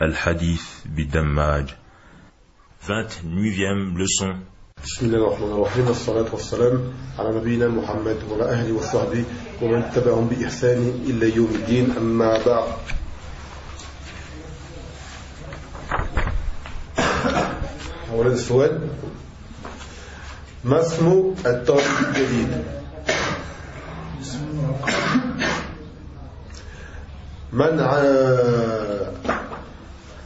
الحديث بالدماج 29e leçon. بسم الله الرحمن الرحيم الصلاة والسلام على نبينا محمد وعلى أهله وصحبه ومن تبعهم بإحسان إلا يوم الدين أما بعد أولاد السؤال ما اسم الطالب الجديد من.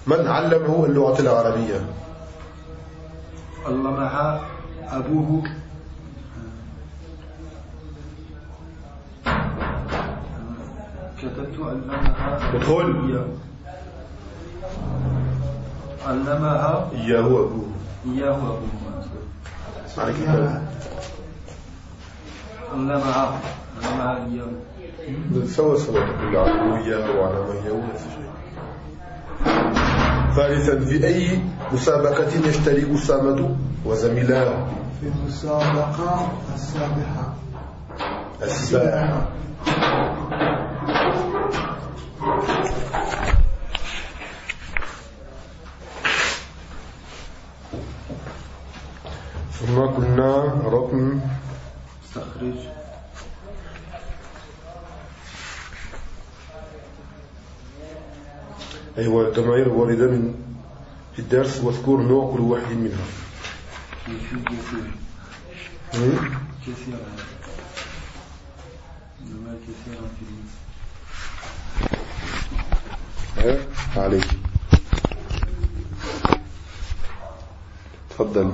من علمه اللغة العربية؟ علمها أبوه. كتبت علمها ادخل علمها إياه أبوه. إياه أبوه. اسمع الكتاب علمها علمها إياه سوا سوا تقول عنه إياه وعلى من إياه نفس الشيء ثالثا في أي مسابقة يشترك أسامة وزميلاه في المسابقة السابحة. السباحة ثم قلنا رقم. استخرج أيوة الضمائر الواردة من في الدرس واذكر نوع كل واحد منها في كثير هم؟ كثيرا إنما كثيرا في المس ها؟ عليك. تفضل.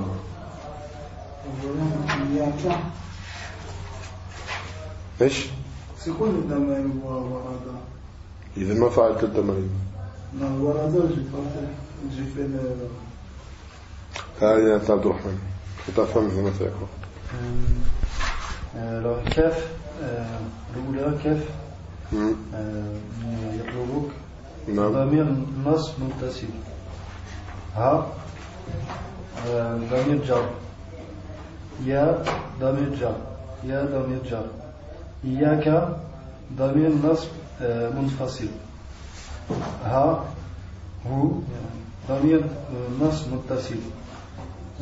إيش؟ سيكون الضمائر ورد إذا ما فعلت جفل هذا يا عبد الرحمن. كنت أفهم هنا سيكون alors كاف الأولى كاف يطلبك نعم. ضمير نصب متصل. ها؟ ضمير جر يا ضمير جر يا ضمير جر إياك ضمير نصب منفصل. ها هو ضمير نصب متصل.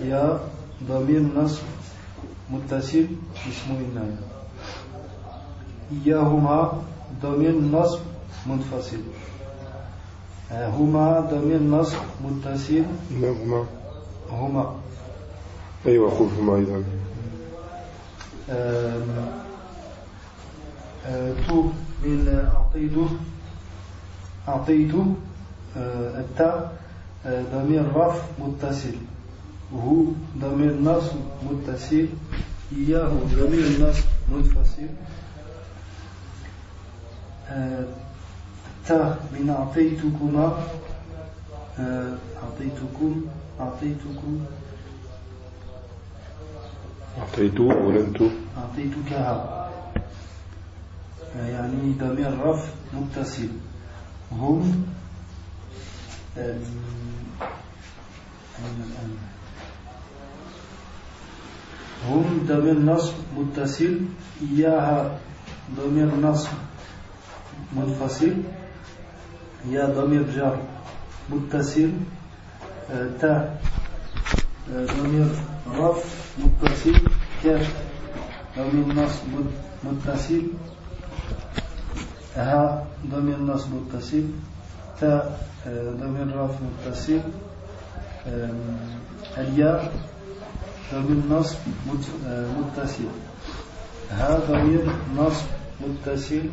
يا ضمير نصب متصل اسمه الناية إياهما ضمير نصب منفصل. هما ضمير نصب متصل. هما هما. أيوة قل هما أيضا. آه، تو من أعطيته. أعطيته آه، التاء آه، ضمير رفع متصل. هو ضمير نصب متصل. إياه ضمير نصب منفصل. آه، التاء من أعطيتكما أعطيتكم أعطيتكم. أعطيت ولنت أعطيتكها. يعني ضمير رفع متصل. هم؟ هم ضمير نصب متصل إياها ضمير نصب منفصل يا ضمير جر متصل تا ضمير رفع متصل كاف ضمير نصب متصل ها ضمير نصب متصل تاء آه، ضمير رفع متصل الياء ضمير نصب آه، متصل. ها ضمير نصب متصل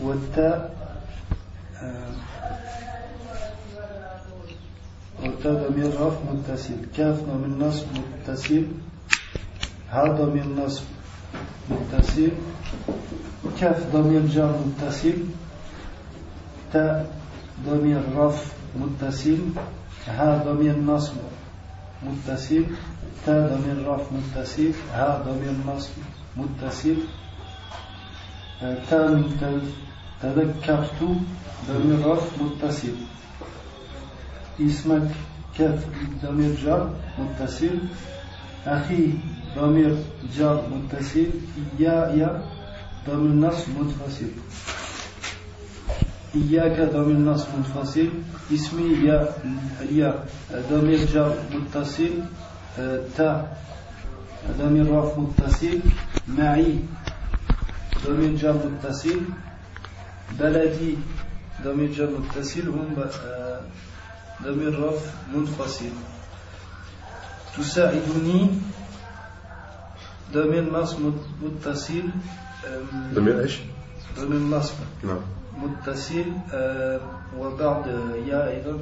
والتاء والتاء ضمير رفع متصل. كاف ضمير نصب متصل ها ضمير نصب متصل. كاف ضمير جر متصل تاء ضمير رفع متصل ها ضمير نصب متصل تا ضمير رفع متصل ها ضمير نصب متصل. تا تذكرت ضمير رفع متصل. اسمك كف ضمير جر متصل أخي ضمير جر متصل يا يا ضمير نصب منفصل إياك ضمير نصب منفصل اسمي يا يا ضمير جر متصل. تا ضمير رفع متصل. معي ضمير جر متصل. بلدي ضمير جر متصل. هم ضمير رفع منفصل تساعدني. ضمير نصب متصل. ضمير إيش؟ ضمير نصب نعم. متصل أم، وبعد يا أيضا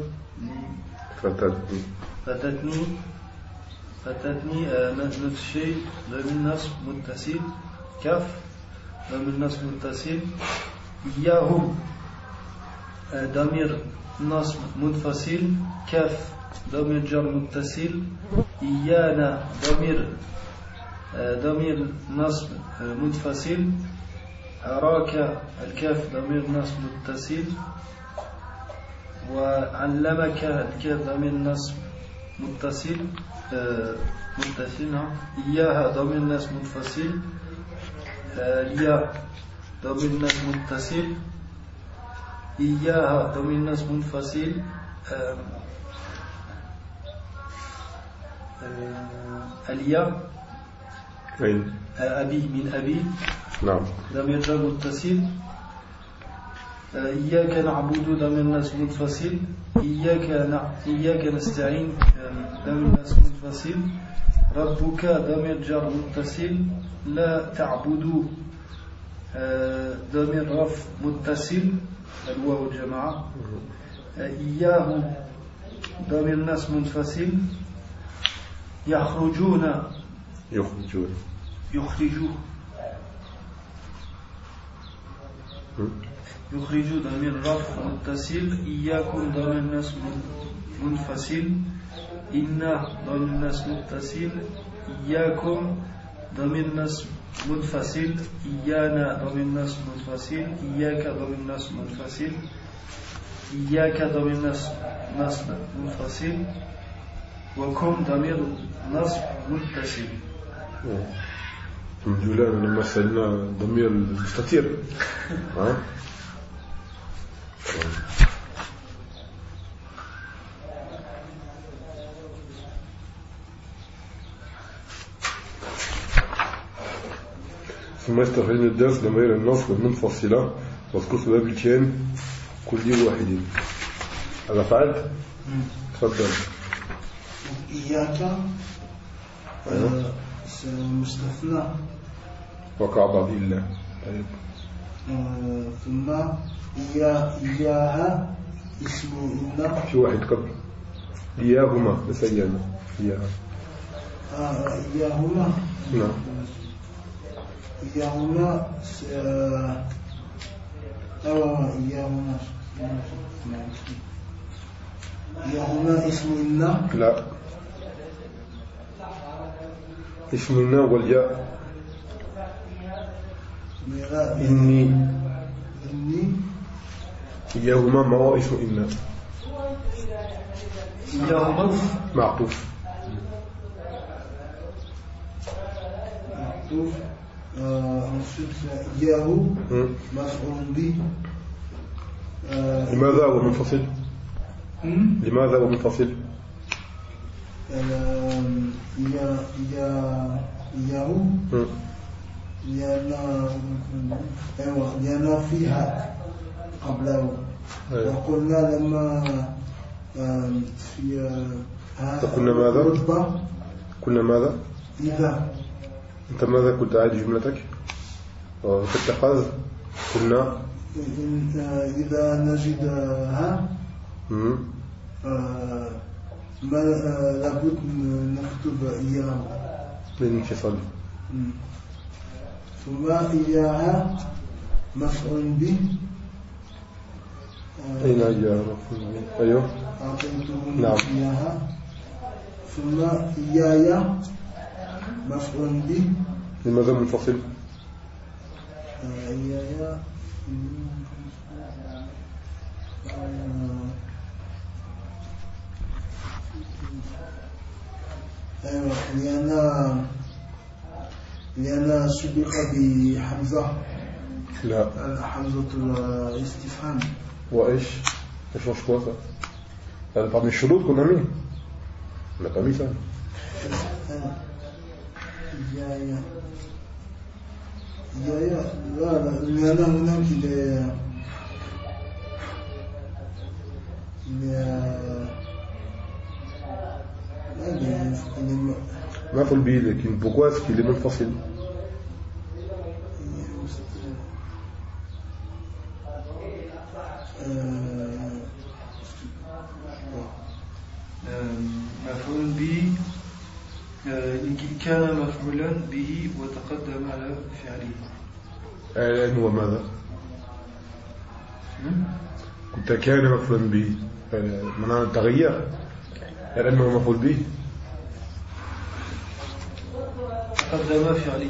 فتاتني فاتتني. فاتتني. آه، نفس الشيء ضمير نصب متصل. كف ضمير نصب متصل. إياهم آه، ضمير نصب منفصل كف ضمير جر متصل. إيانا. ضمير آه، ضمير نصب آه، منفصل أراك الكاف ضمير نصب متصل وعلمك الكاف ضمير نصب متصل آه، متصل نعم. إياها ضمير نصب منفصل آه، الياء ضمير نصب متصل إياها ضمير نصب منفصل آه، الياء. أين؟ آه، أبي من أبي. نعم. ضمير جر متصل. آه، إياك نعبد ضمير نصب منفصل إياك نع... إياك نستعين آه، ضمير نصب منفصل ربك ضمير جر متصل. لا تعبدوا آه، ضمير رف متصل. الواو الجماعة آه، إياه ضمير نصب منفصل يخرجون يخرجون. م? يخرج ضمير رفع متصل. إياكم ضمير نصب منفصل. إنا ضمير نصب متصل. إياكم ضمير نصب منفصل. إيانا ضمير نصب منفصل. إياك ضمير نصب منفصل. إياك ضمير نصب نصب منفصل. وكم ضمير نصب متصل الحمد لله لما سألنا ضمير المستتير ها؟ ثم يستخرجون الدرس ضمير النصب المنفصلة واذكر سبب الكيان كل واحد. هذا فعلت؟ تفضل. إياك. مستثنى بعض إلا طيب آه، ثم إيا إياها اسم إن في واحد قبل. إياهما بس أيانا إياها. آه، إياهما. نعم. إياهما آه، أو إياهما. إياهما اسم إن لا. اسمنا والياء. ميراء إني إني إياهما ما هو اسم إنا. إياهما. معطوف. معطوف. آه، ensuite إياه? مفعول به. آه، لماذا هو منفصل؟ م? لماذا هو إياه م? لأن أيوة لأن فيها قبله. وقلنا لما في فقلنا ماذا؟ رتبة قلنا ماذا إذا أنت ماذا كنت عاد جملتك وفي اتخاذ قلنا إذا نجد ها م? آه، ما آه، لابد نكتب إياه للانفصال مم. ثم إياها مفعول به آه، أين إياها أيوه أعطيتهم نعم. إياها ثم إياي مفعول به لماذا منفصل آه، إياي آه، أيوة لأن لأن سبق بحمزة لا حمزة الاستفهام وإيش Ça change quoi ça Ça parmi les chouloutes qu'on a mis On n'a pas mis ça. إياي إياي لا لا لأن هناك ل ل ما في البي لكن pourquoi est-ce qu'il est منفصل مفعول به آه، إن كان مفعولا به وتقدم على فعله. الآن هو ماذا؟ كنت كان مفعولا به معناه تغير الآن هو مفعول به؟ على فعله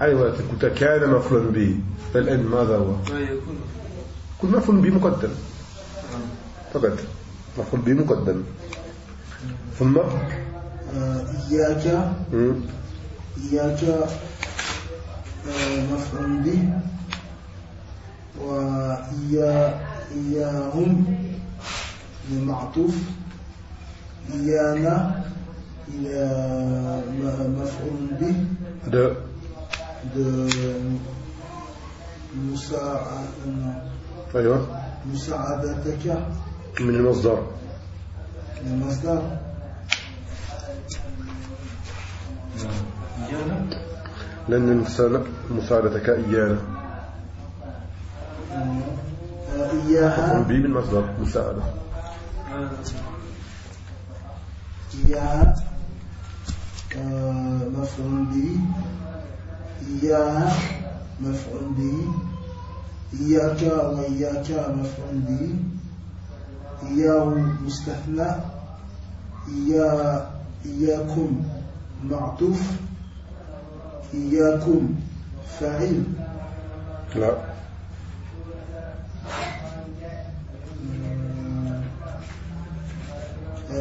أيوة كنت كان مفعولا به. فالآن ماذا هو؟ ما يكون. كل مفعول به مقدم. نعم. فقط. مفعول به مقدم. ثم؟ إياك. مم. إياك آه، مفعول به. وإيا إياهم. للمعطوف إيانا إلى مفعول به. de مساع- أيوة. مساعدتك. من المصدر. المصدر. إيانا. لأن مساعدتك إيانا. آه، مفعول إياها به بالمصدر مساعدة. آه، إياها آه، مفعول به. إياها مفعول به. إياك وإياك مفعول به. إياه مستثنى. إيا إياكم معطوف. إياكم فاعل. لا.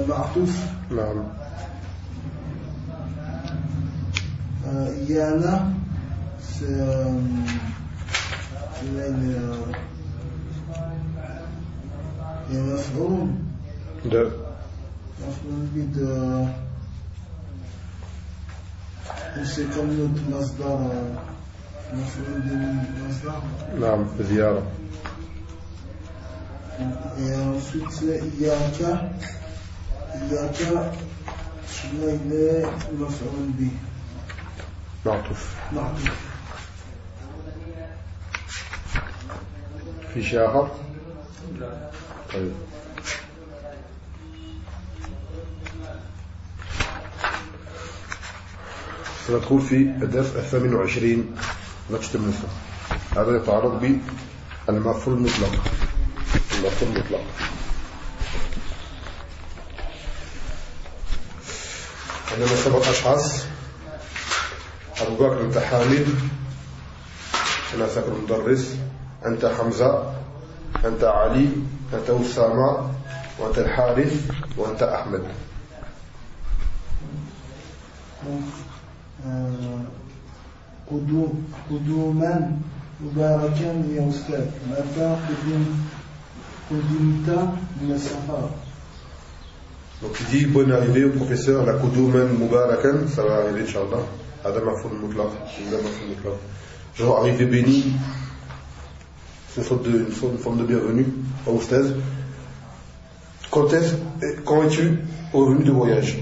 معطوف نعم. آه، إيانا آه، هي مفعول. ده مفعول بد. مصدر. مفعول نعم زيارة ensuite مفعول به. معطوف. معطوف. في شيء آخر؟ لا طيب. سندخل في الدرس الثامن وعشرين نشط النساء هذا يتعرض بالمفعول المطلق. المفعول المطلق. عندنا سبع أشخاص أبو بكر أنت حامد أنا ساكن مدرس أنت حمزة أنت علي أنت أسامة وأنت الحارث وأنت أحمد. قدوم قدوما مباركا يا أستاذ. متى قدم قدمت من السفر؟ Donc il dit bonne arrivée au professeur, la kudouman mubarakan, ça va arriver Inch'Allah. Adam Mafoun Mutlaq. Adam Mafoun Mutlaq. Genre arrivée bénie, c'est une, sorte de, une, sorte- une forme de bienvenue au Oustaz. Quand est-ce, quand es-tu revenu de voyage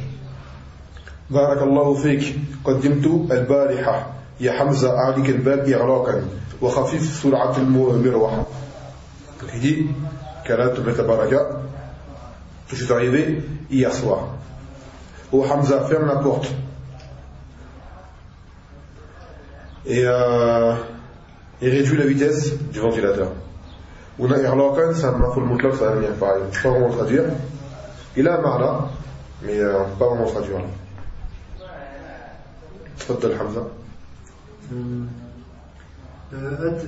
بارك الله فيك قدمت البارحة يا حمزة أعليك الباب إغراقا وخفيف سرعة المروحة Donc il dit كلام تبت baraka Je suis arrivé hier soir. Oh Hamza, ferme la porte. Et, euh, et réduis la vitesse du ventilateur. On a irlaqan, c'est un maful mutlaq, ça va venir pareil. Je ne peux pas vraiment traduire. Il a un marna, mais euh, on ne peut pas vraiment traduire. تفضل حمزة أت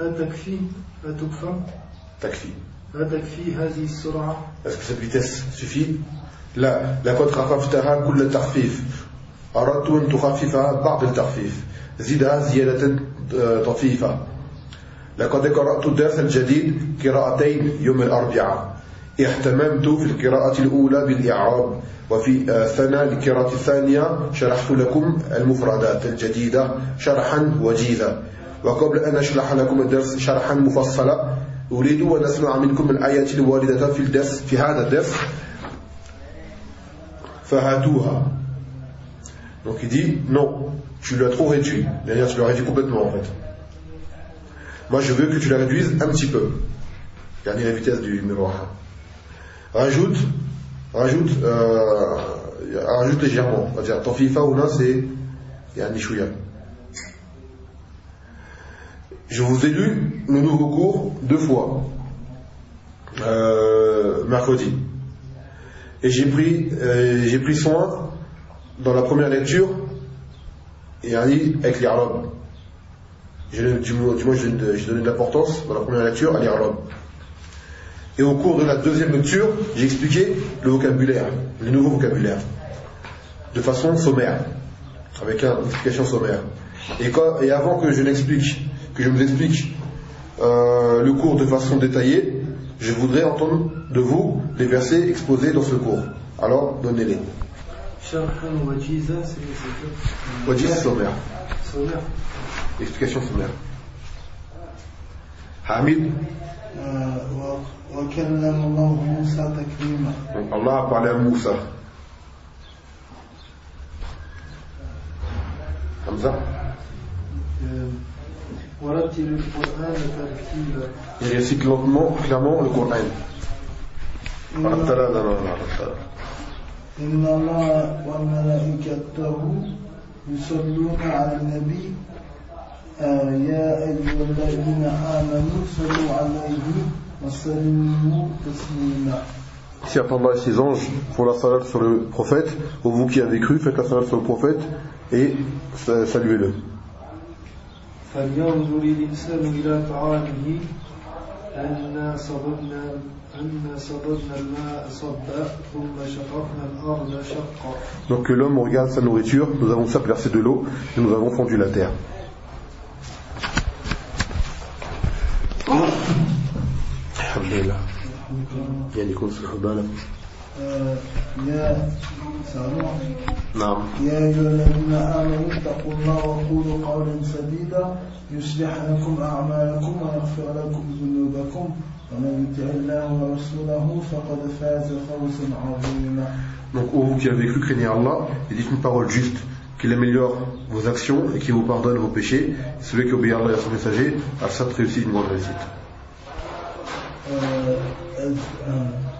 أتكفي أتكفى تكفي أتكفي هذه السرعة؟ Est-ce que cette vitesse suffit لا لقد خففتها كل التخفيف. أردت أن تخففها بعض التخفيف. زدها زيادة آه، طفيفة لقد قرأت الدرس الجديد قراءتين يوم الأربعاء. اهتممت في القراءة الأولى بالإعراب وفي آه، السنة القراءة الثانية. شرحت لكم المفردات الجديدة شرحا وجيزا وقبل أن أشرح لكم الدرس شرحا مفصلا أريد أن أسمع منكم الآيات الواردة في الدرس في هذا الدرس فهاتوها Donc il dit non, tu l'as trop réduit. C'est-à-dire tu l'as réduit complètement en fait. Moi je veux que tu la réduises un petit peu. Regardez la vitesse du miroir. Rajoute, rajoute, euh, rajoute légèrement. On va dire ton FIFA ou là c'est un nichouya. Je vous ai lu le nouveau cours deux fois, euh, mercredi. Et j'ai pris, euh, pris soin dans la première lecture, et Ali avec l'Irlab. Du, moins, j'ai donné de l'importance dans la première lecture à l'Irlab. Et au cours de la deuxième lecture, j'ai expliqué le vocabulaire, le nouveau vocabulaire, de façon sommaire, avec une explication sommaire. Et avant que je n'explique, que je vous explique euh, le cours de façon détaillée, je voudrais entendre de vous les versets exposés dans ce cours. Alors, donnez-les. Wajiz sommaire. Explication sommaire. Hamid Donc Allah a parlé à Moussa. Hamza il récite lentement, clairement le Coran. إن, Rattala, non, non, non, rattala. إن الله وملائكته يصلون على النبي آه، يا أيها الذين آمنوا صلوا عليه وسلموا تسليما Certes, Allah et ses anges font la salat sur le prophète. Ô vous qui avez cru, faites la salat sur le prophète et sa- saluez-le. فلينظر الإنسان إلى طعامه أنا صببنا أنا صببنا الماء صبا ثم شققنا الأرض شقا Donc que l'homme regarde sa nourriture, nous avons certes versé de l'eau et nous avons fondu la terre. Alhamdulillah. يعني يكون صحوا بالك آه، يا سامع نعم يا أيها الذين آمنوا اتقوا الله وقولوا قولا سديدا يصلح لكم أعمالكم ويغفر لكم ذنوبكم ومن يطع الله ورسوله فقد فاز فوزا عظيما Donc, ô vous qui avez cru, craignez Allah et dites une parole juste, qu'il améliore vos actions et qu'il vous pardonne vos péchés. Et celui qui obéit à Allah et à son messager a certes réussi une grande réussite. آه، الز- آه، إذ- الزان-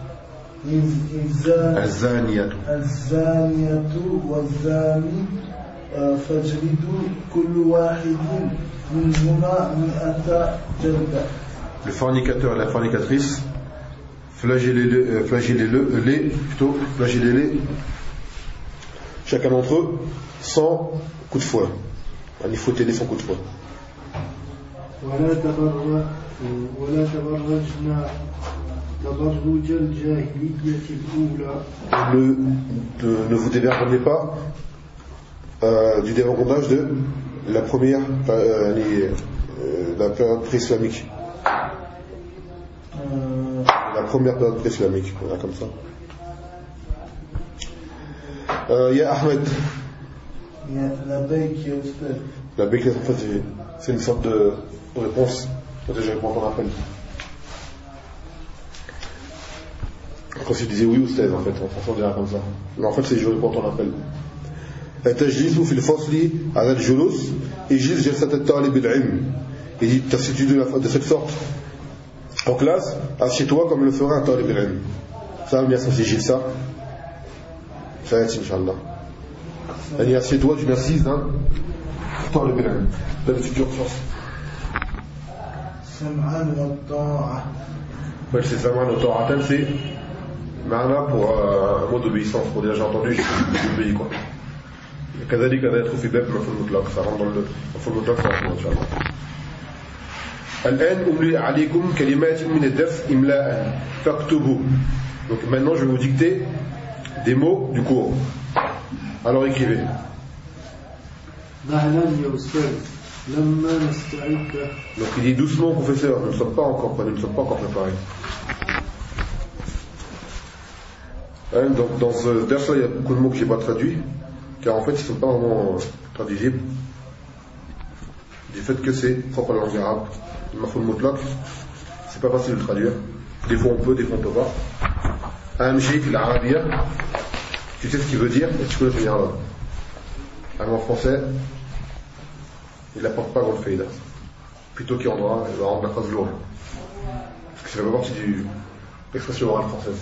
الزانية الزانية والزاني آه، فاجلدوا كل واحد منهما مئة جلدة Le fornicateur et la fornicatrice, flagellez-le, euh, flagellez-le, euh, les, plutôt, flagellez-les, chacun d'entre eux, sans coup de fouet. Il faut t'aider sans coup de fouet. ولا تبرج ولا تبرجنا تبرج الجاهلية الأولى ne vous dévergondez pas euh, du dévergondage de la première, euh, les, euh, la période pré-islamique. Euh. La première période pré-islamique, on a comme ça. Euh, ya Ahmed. Il y a La La c'est une sorte de réponse. Je Déjà, je qu'on appelle. Quand tu disais oui ou c'était en fait, en français on dirait comme ça. Mais en fait c'est je réponds à ton appel. تجلس في الفصل على الجلوس يجلس جلسة الطالب العلم Il dit t'assieds de, la- de cette sorte en classe, assieds-toi comme le ferait un talib al-ilm. Ça va venir s'assiger ça. Ça va être Inch'Allah. Elle assieds-toi d'une assise d'un talib al-ilm. Dans le futur sens. سمعا والطاعة Ouais, c'est Saman au Toratan, c'est Ma'ana pour euh, un mot d'obéissance, pour dire j'ai entendu, j'obéis quoi. كذلك هذا يدخل في باب مفهوم المطلق ça rentre dans le مفهوم المطلق ça rentre إن شاء الله الآن أملي عليكم كلمات من الدرس إملاء فاكتبوا donc maintenant je vais vous dicter des mots du cours alors écrivez مهلا يا أستاذ لما نستعد donc il dit doucement professeur nous ne sommes pas encore nous ne sommes pas encore préparés Hein, donc dans ce ders il y a beaucoup de mots que j'ai pas traduits car en fait ils ne sont pas vraiment euh, traduisibles. Du fait que c'est propre à la langue arabe. Le mafhoum mutlaq c'est pas facile de traduire. Des fois on peut des fois on peut pas. Shayk l'arabia tu sais ce qu'il veut dire et tu peux le là alors en français il n'apporte pas grand faïda plutôt qu'il rendra il va rendre la phrase lourde. Parce que ça fait pas partie du l'expression orale française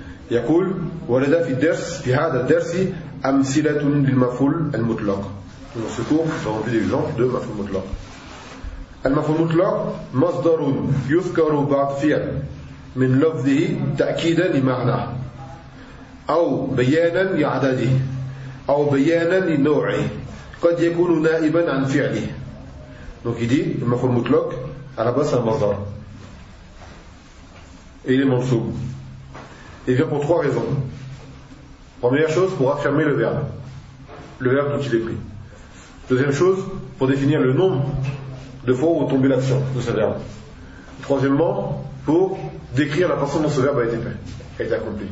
يقول ورد في الدرس في هذا الدرس أمثلة للمفعول المطلق. Dans ce cours, nous avons المفعول المطلق مصدر يذكر بعد فعل من لفظه تأكيدا لمعناه أو بيانا لعدده أو بيانا لنوعه قد يكون نائبا عن فعله. Donc il dit, le maful mutlaq, il est. Eh bien, pour trois raisons. Première chose, pour affirmer le verbe, le verbe dont il est pris. Deuxième chose, pour définir le nombre de fois où tombée l'action de ce verbe. Troisièmement, pour décrire la façon dont ce verbe a été fait, a été accompli.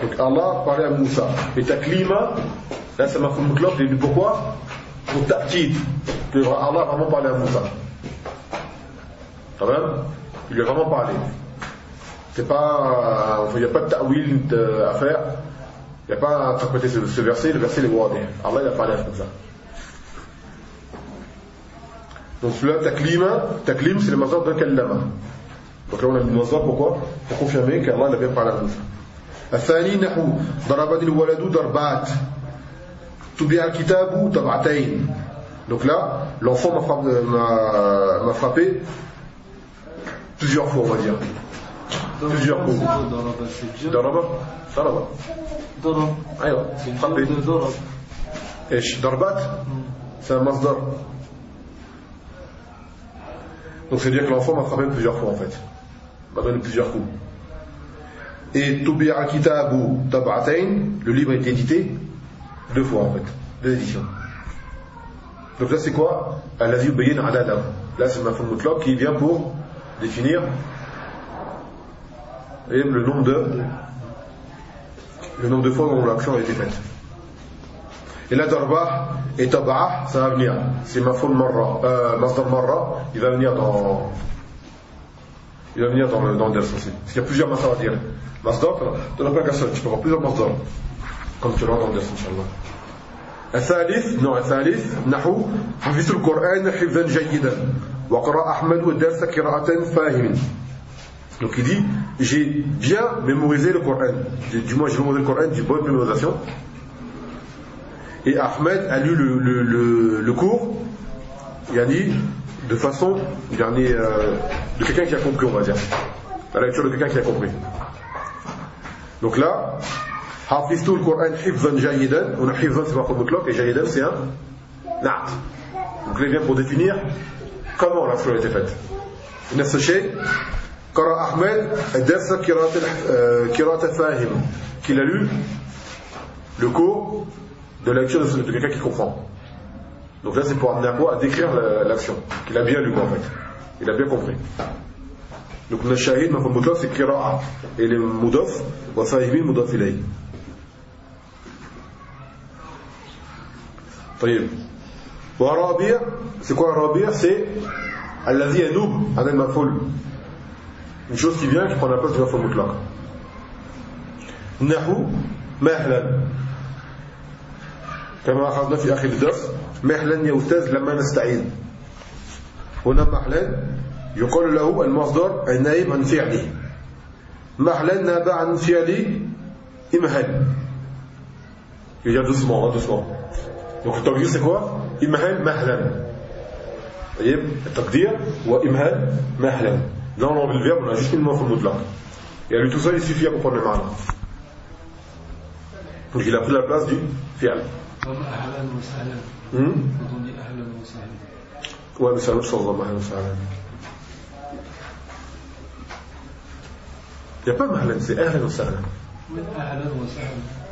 Donc Allah parlait à Moussa. Et taklima, là c'est ma femme pourquoi? Pour ta'kid que Allah a vraiment parlé à Moussa quand il lui a vraiment parlé c'est pas il n'y a pas de ta'wil à faire il n'y a pas à interpréter ce, ce verset le verset est wadi Allah il a parlé comme ça donc celui-là taklima taklim c'est le mazhar de kallama donc là on a le mazhar pourquoi pour confirmer qu'Allah il a bien parlé à Moussa الثاني نحو ضربني الولد ضربات Tubi'a Kitabu. Donc là, l'enfant m'a frappé, plusieurs fois, on va dire. plusieurs coups. Daraba Daraba. Darbat C'est un masdar. Donc c'est à dire que l'enfant m'a frappé plusieurs fois en fait. M'a donné plusieurs coups. Et Tubi'a al-kitabu tab'atayn, le livre est édité deux fois en fait, deux éditions. Donc là c'est quoi? Al-Lazi Ubayyin Adada. Là c'est ma forme qui vient pour définir le nombre de le nombre de fois où l'action a été faite. Et là Darba et Tab'a, ça va venir. C'est ma forme marra, euh, Masdar marra, il va venir dans il va venir dans le, dans le. Parce qu'il y a plusieurs masdar à dire. Masdar, tu n'as pas qu'un seul, tu peux avoir plusieurs masdar Comme tu l'as dans le ders, Inch'Allah. الثالث نوع الثالث نحو حفظت القرآن حفظا جيدا وقرأ أحمد الدرس قراءة فاهم Donc il dit, j'ai bien mémorisé le Coran. Du moins, j'ai mémorisé le Coran du bonne mémorisation. Et Ahmed a lu le, le, le, le cours, yani, de façon, yani, euh, de quelqu'un qui a compris, on va dire. La lecture de quelqu'un qui a compris. Donc là, حفظت القرآن حفظا جيدا on a حفظا c'est pas mutlaq et جيدا c'est un na'at donc là il vient pour définir comment l'action a été faite نفس الشيء قرأ أحمد الدرس قراءة قراءة فاهم qu'il a lu le cours de la lecture de, de quelqu'un qui comprend donc là c'est pour amener à quoi à décrire l'action qu'il a bien lu en fait il a bien compris donc le shahid, ma mutlaq c'est qira'a et le mudaf wa fahimin mudaf ilayhi طيب. ورابع c'est quoi رابع c'est الذي ينوب عن المفعول. Une chose qui vient qui prend la place du مفعول مطلق نحو مهلا كما أخذنا في آخر الدرس مهلا يا أستاذ لما نستعين. هنا مهلا يقال له المصدر النائب عن فعله. مهلا ناب عن فعل إمهل il y a doucement, hein, doucement. donc le taqdir c'est quoi imhan طيب التقدير هو إمهال مهلا. لا لونغ الفيرب ولا جوست مو في المطلق. يعني لو توسا يسفي ا كومبرن معنا pour qu'il a pris la place du fi'al أهلا وسهلا. امم أهلا وسهلا. وسهلا أهلا وسهلا يا pas mahlan c'est أهلا وسهلا أهلا وسهلا؟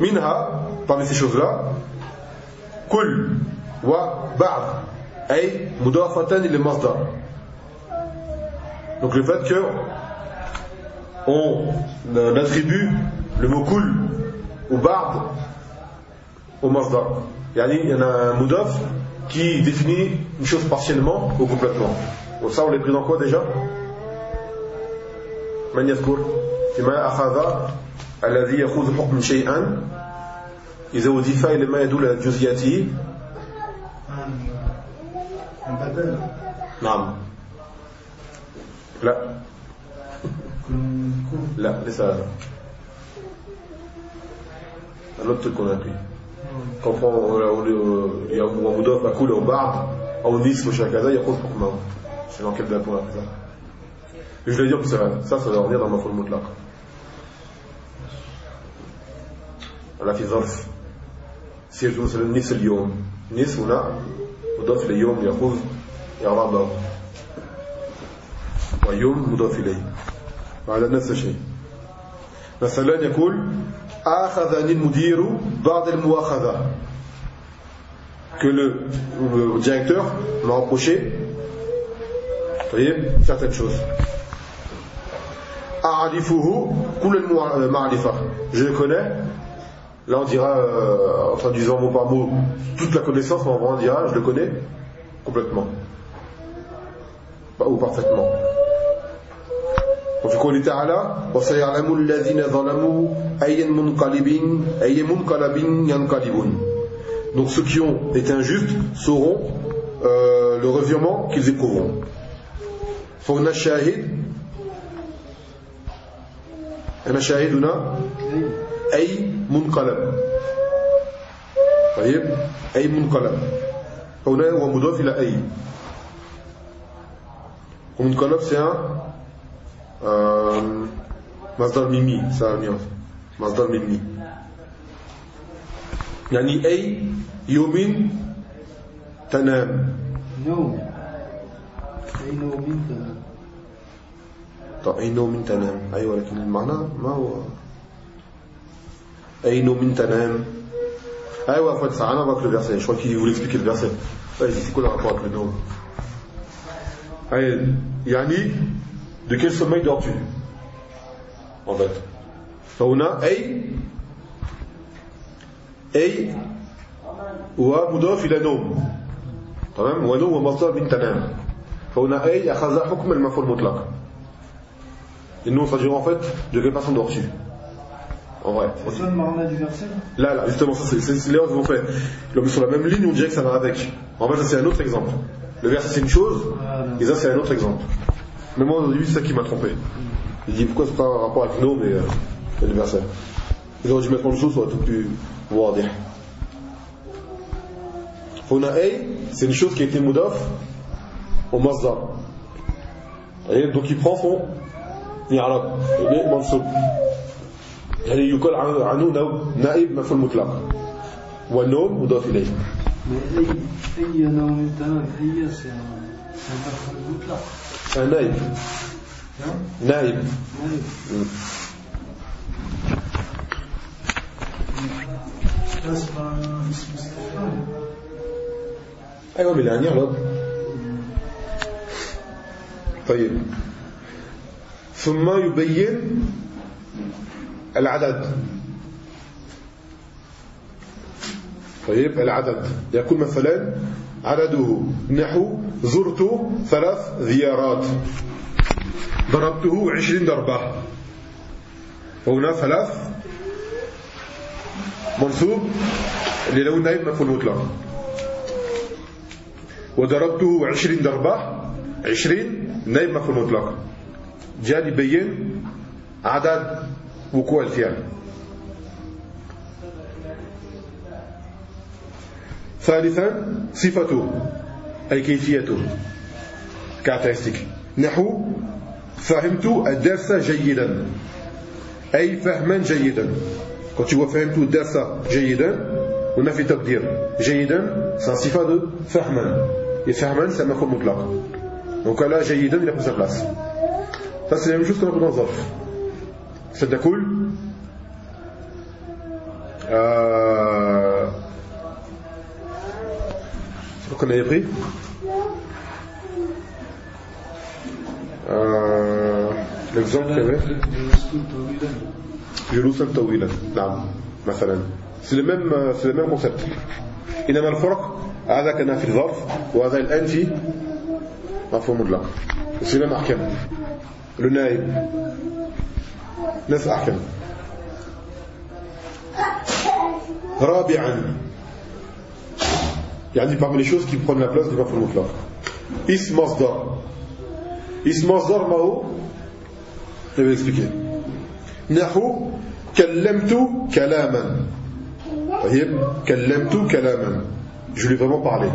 منها parmi ces choses là كل وبعض أي مضافتان للمصدر donc le fait que on attribue le mot kul ou bard au masdar يعني il y en a un mudaf qui définit une chose partiellement ou complètement donc ça on l'a pris dans quoi déjà من فيما أخذ الذي يأخذ حكم شيئا إذا أضيف إلى ما يدل على badal. نعم لا لا ليس هذا un autre truc qu'on a pris quand on prend euh, il y a un akul au ba'd au nisf shakaza يأخذ حكمه c'est dans quel date on a pris ça je vais dire que ça ça ça doit revenir dans ma forme mutlaq على في ظرف. سيرت مثلا نفس اليوم. نصف هنا مضاف إلى يوم يأخذ إعرابه ويوم مضاف إليه. وهذا نفس الشيء. مثلا يقول أخذني المدير بعد المؤاخذة. Que le, le directeur m'a reproché. طيب certaines choses. أعرفه كل المعرفة. Je le connais. Là, on dira, euh, en traduisant mot par mot, toute la connaissance, mais en vrai, on dira, je le connais complètement. Pas- Ou parfaitement. وفي قوله تعالى وسيعلم الذين ظلموا أي منقلب أي منقلب ينقلبون Donc ceux qui ont été injustes sauront euh, le revirement qu'ils éprouveront. فهنا الشاهد أنا شاهد هنا أي منقلب. طيب أي منقلب. هنا هو مضاف إلى أي. ومنقلب c'est un euh, مصدر ميمي nuance مصدر ميمي. يعني أي يوم تنام. نوم أي نوم تنام. طيب أي نوم تنام. أيوة لكن المعنى ما هو أي نوم تنام أيوة en fait ça n'a rien à voir avec le verset je crois qu'il voulait expliquer le verset vas-y c'est quoi le rapport avec le nom Allez, Yani de quel sommeil dors-tu en fait فهنا أي أي هو مضاف إلى نوم تمام ونوم هو مصدر من تنام فهنا أي أخذ حكم المفعول المطلق Et nous, on s'agira en fait de quelle personne dors-tu en vrai. C'est ça le marana universel Là, là, justement, c'est l'erreur qu'ils ont fait. L'homme sur la même ligne, on dirait que ça va avec. En vrai, ça c'est un autre exemple. Le verset c'est une chose, ah, et ça c'est un autre exemple. Mais moi, au début, c'est ça qui m'a trompé. Il dit pourquoi c'est pas un rapport avec nous, mais euh, le verset. Ils auraient dû mettre en chose, ça aurait tout plus voir dire. Fona'ei, c'est une chose qui a été mudaf au mazda. Donc il prend son. Il يعني يقال عنه نائب مفعول مطلق. والنوم مضاف إليه. أي مطلق؟ Hein naïb نائب. istifham. أيوة الآن يغلط طيب. ثم يبين العدد. طيب العدد. يكون مثلا عدده نحو زرت ثلاث زيارات ضربته عشرين ضربة. وهنا ثلاث. منصوب له نائب مفعول مطلق. وضربته عشرين ضربة. عشرين نائب مفعول مطلق. جاء يبين عدد وقوع الفعل ثالثا صفته أي كيفيته. كاركترستيك. نحو فهمت الدرس جيدا. أي فهما جيدا. Quand tu vois فهمت الدرس جيدا a fait تقدير. جيدا c'est صفة de فهما. فهما c'est مطلق donc là جيدا il a pris sa place. Ça c'est la même chose qu'on a dans c'est qu'on avait pris l'exemple qu'il y avait جلوسا طويلا. نعم. مثلا. c'est le même c'est le même concept إنما الفرق هذا كان في الظرف وهذا الآن في مفهوم مطلق c'est le même أحكام. le نائب نفس أحكام رابعا. يعني parmi les choses qui prennent la place du اسم مصدر اسم مصدر ما هو je vais expliquer نحو كلمت كلاما طيب كلمت كلاما je lui ai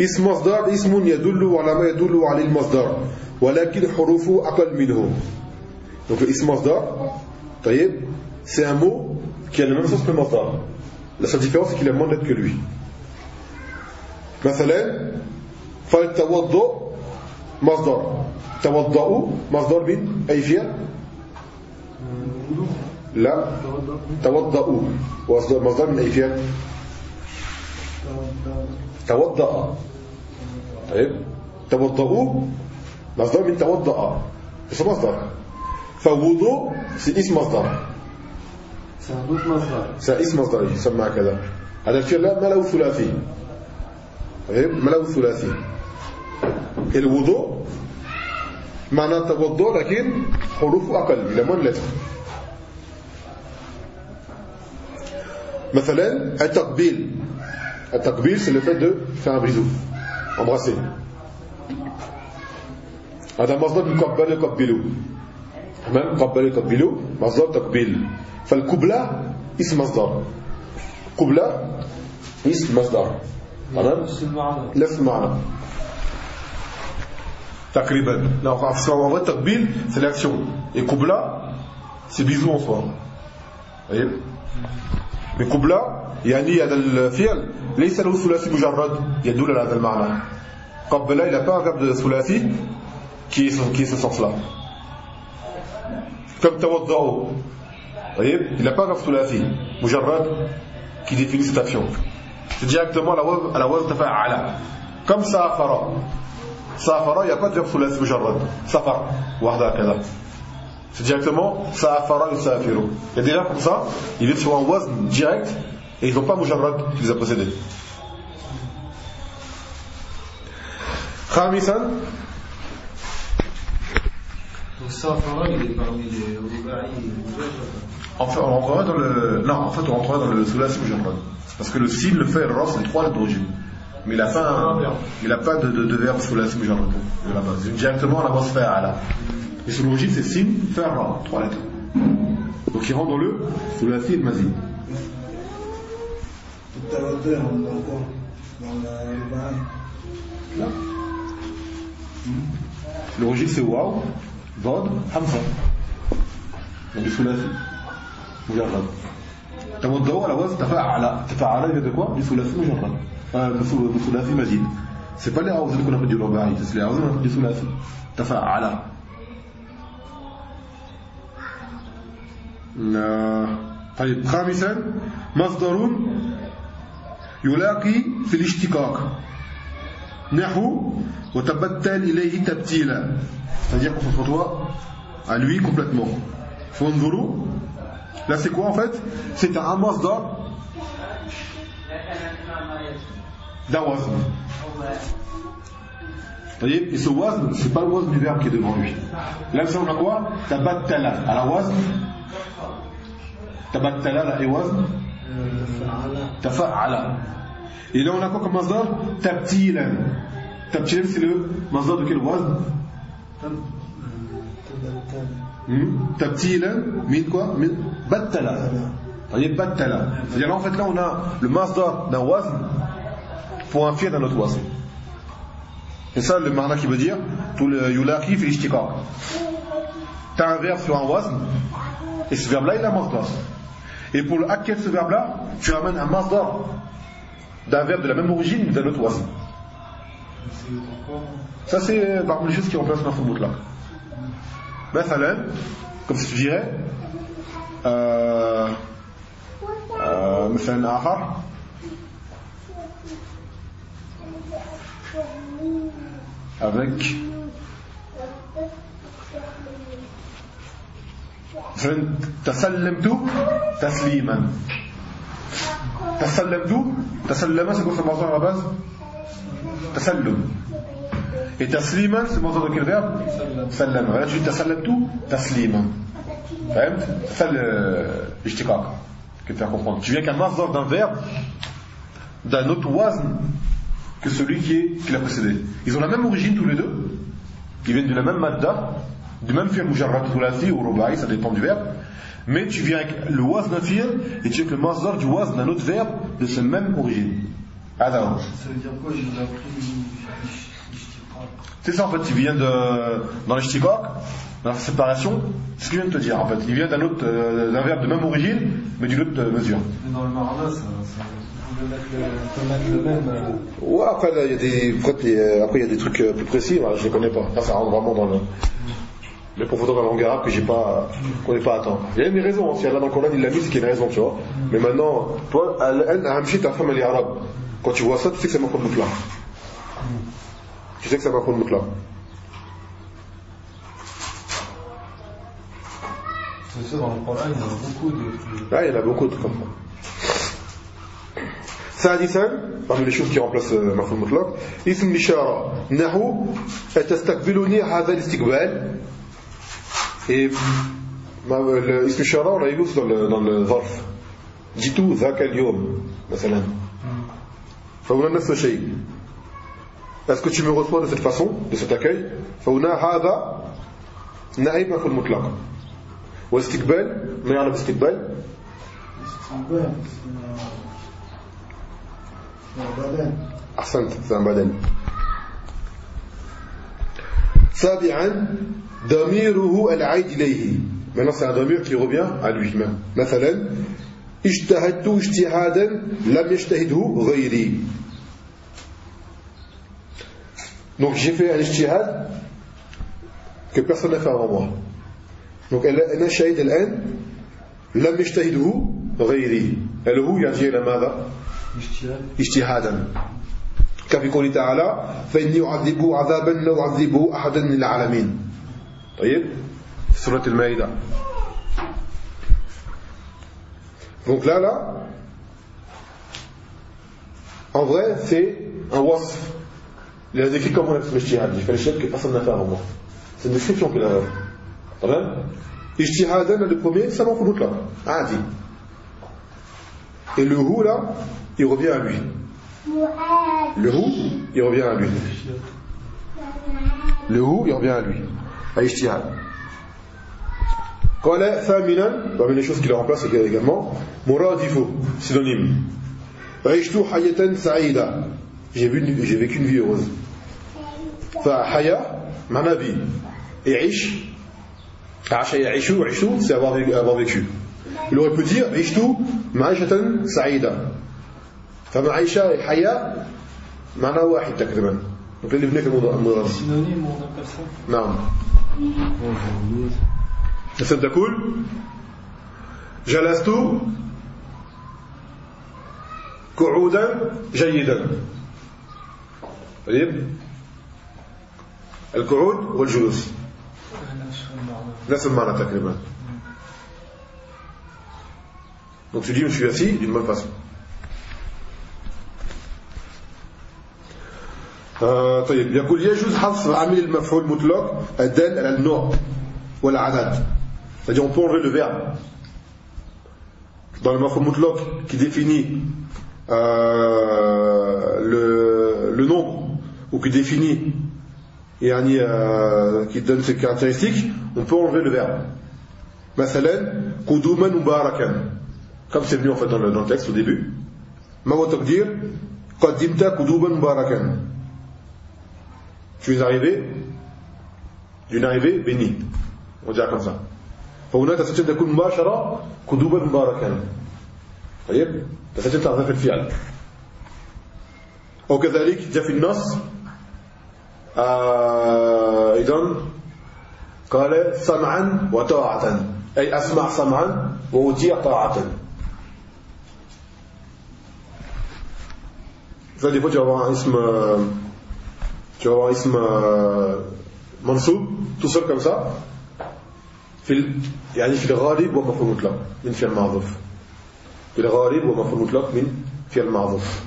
اسم مصدر اسم يدل على ما يدل عليه المصدر ولكن حروفه أقل منه donc مصدر طيب c'est un mot qui a le même sens que le مصدر la seule différence c'est qu'il a moins lettres que lui. مثلا فلتوضأ مصدر توضأوا مصدر من أي فعل لا توضأوا مصدر من أي فعل توضأ طيب توضأوا مصدر من توضأ اسم مصدر فوضوء c'est اسم مصدر. autre مصدر. c'est اسم مصدر يسمى كذا هذا الفعل ما له ثلاثي. ما له ثلاثي. الوضوء معنى توضؤ لكن حروفه أقل إلى lettre مثلا التقبيل. التقبيل c'est le fait de faire un embrasser. هذا مصدر من قبل يقبلوا تمام؟ قبل يقبلوا مصدر تقبيل. فالقبلة اسم مصدر. قبلة اسم مصدر. تمام؟ نفس المعنى. تقريبا. لا parce qu'en vrai تقبيل c'est l'action et قبلة c'est bisou en soi voyez mais قبلة يعني هذا الفعل. ليس له ثلاثي مجرد. يدل على هذا المعنى. قبل il n'a pas un verbe de ثلاثي qui est, qui est ce comme توضأوا طيب il n'a pas verbe ثلاثي مجرد qui définit cette action c'est directement la à la wazn تفعل comme سافر سافر il n'y a pas de verbe ثلاثي مجرد سفر وحده كذا c'est directement سافر يسافر il y a des verbes comme ça ils viennent sur un wazn direct et ils n'ont pas مجرد qui les a précédés خامسا En fait, on rentrera dans le. Non, en fait, on rentrera dans le Soulas Mujarrad. Parce que le sin, le fait et le c'est les trois lettres d'origine. Mais il n'a pas, un- il n'a pas de, de, de verbe Soulas Mujarrad de la base. Directement à la base fa'ala. Et sur l'origine, c'est sin, fa, ra, trois lettres. Donc il rentre dans le Soulasi et le Mazi. Tout à l'heure, on l'a quoi Dans la Rubaï. Là. L'origine, c'est waw, vod, hamza. Donc le Soulasi Mujarrad. تمده على وزن تفاعل تفاعل vient de quoi du ثلاثي مجرد. du ثلاثي مزيد. Pas les أوزان qu'on appelle du رباعي أوزان qu'on appelle du ثلاثي. تفاعل. طيب. خامسا مصدر يلاقي في الاشتقاق. Nahu wa tabattal ilayhi tabtila. C'est-à-dire concentre-toi à lui complètement. Fonduru. Là c'est quoi en fait? C'est un amas d'or d'un wazm. Vous voyez? Et ce wazm, c'est pas le wazm du verbe qui est devant lui. Là ça ressemble à quoi? Tabattala. À la wazm Tabattala, la et wazm euh, Tafa'ala. Et là, on a quoi comme masdar? Tabtilan. Tabtilan, c'est le masdar de quel wazn? Euh, hmm? Tabtilan, min quoi? Min battala. C'est-à-dire battala. C'est-à-dire en fait, là, on a le masdar d'un wazn pour un fier d'un autre wazn. C'est ça le marna qui veut dire? Tout le yulaki fil ishtiqa. T'as un verbe sur un wazn, et ce verbe-là, il a un masdar. Et pour le hacker de ce verbe-là, tu ramènes un masdar d'un verbe de la même origine d'un autre wazn ça c'est parmi les choses qui remplacent l'info là مثلا comme si tu dirais euh, euh, مثلا آخر avec مثلا تسلمت تسليما تسلمت Tasallama, c'est quoi sa mention à la base? Tasallum. Et tasliman, c'est mention de quel verbe? Sallam. Là, tu dis tasallam tout Tasliman. C'est ça l'ishtikak que te faire comprendre. Tu viens qu'un mazor d'un verbe, d'un autre wazn que celui qui, est, qui l'a précédé. Ils ont la même origine tous les deux. Ils viennent de la même madda, du même fi'l mujarrad thulasi ou rubai, ça dépend du verbe. Mais tu viens avec le wazn d'un fi'l et tu viens avec le mazdar du wazn d'un autre verbe de cette même origine. Alors. Ça veut dire quoi J'ai appris c'est ça en fait, il vient de, dans les shtikok, dans la séparation, c'est ce qu'il vient de te dire en fait. Il vient d'un autre, euh, d'un verbe de même origine, mais d'une autre euh, mesure. Dans le marana, ça, ça peut mettre le, le même. Euh... Ouais, après, il y a des, après, il y a des trucs plus précis, je les connais pas. Ça, ça rentre vraiment dans le, les profondeurs de la langue arabe que j'ai pas, qu'on n'est pas à attendre. Il y a une raison, si Allah dans le Coran il l'a mis, c'est qu'il y a une raison, tu vois. Mais maintenant, toi, Al-Hamshi, ta femme elle est arabe. Quand tu vois ça, tu sais que c'est mon là. Tu sais que ça va prendre mutlaq. C'est ça, dans le Coran, il y en a beaucoup de. Ah, il y en a beaucoup de comme ça. سادسا parmi les choses qui remplacent مفهوم مطلق اسم الإشارة نحو أتستقبلني هذا الاستقبال et اسم الإشارة on l'a vu dans le, dans le ظرف جئت ذاك اليوم مثلا فهنا نفس الشيء Est-ce que tu me reçois de cette façon, de cet accueil فهنا هذا نائب في المطلق والاستقبال ما يعني الاستقبال أحسنت c'est un badal سابعا ضميره العيد إليه. maintenant c'est un ضمير qui revient à lui-même مثلا اجتهدت اجتهادا لم يجتهده غيري. Donc j'ai fait un ijtihad que personne n'a fait avant moi. Donc أنا شهيد الآن لم يجتهده غيري. هل هو يرجع إلى ماذا؟ اجتهادا. كفي قوله تعالى فإني أعذبه عذابا لو أعذبه أحدا من العالمين voyez Surat al-Maïda. Donc là, là, en vrai, c'est un wasf. Il a décrit comment le ijtihad. Il fait l'échelle que personne n'a fait avant moi. C'est une description qu'il a. T'as bien Ijtihadan, le premier, ça m'en fout là. Ah, Adi. Et le hou là, il revient à lui. Le hou, il revient à lui. Le hou, il revient à lui. À ijtihad قال ثامنا parmi les choses qui le remplacent également مرادف synonyme عشت حياة سعيدة j'ai vécu une vie heureuse فحيا معنى vie et عيش عاش يعيش عيشو c'est avoir, avoir vécu il aurait pu dire Ishtu ma'ishatan sa'ida. فمعيشة الحياة معناه واحد تقريبا donc اللي بنيك المضاد Synonyme, on appelle ça. نعم تقول جلست قعودا جيدا. طيب. القعود والجلوس. نفس المعنى تقريبا. Donc tu dis je suis assis d'une bonne façon. طيب يقول يجوز حذف عامل المفعول المطلق الدال على النوع والعدد c'est-à-dire on peut enlever le verbe dans le maf'ul mutlaq qui définit euh, le, le nombre ou qui définit يعني, euh, qui donne ses caractéristiques on peut enlever le verbe مثلا قدوما مباركا comme c'est venu en fait dans le, dans le texte au début ما هو تقدير قدمت قدوما مباركا tu es arrivé d'une arrivée bénie. On dirait comme ça. فهناك أن تكون مباشرة قدوما مباركا. طيب؟ تستطيع تعرف الفعل. أو كذلك جاء في النص آه أيضا قال سمعا وطاعة. أي أسمع سمعا وأطيع طاعة. Ça, des fois, tu vas avoir euh, tu vas avoir un isme euh, mansoub, tout seul comme ça. في ال... يعني في الغالب ومفعول مطلق من فعل معذوف في الغالب ومفعول مطلق من فعل معذوف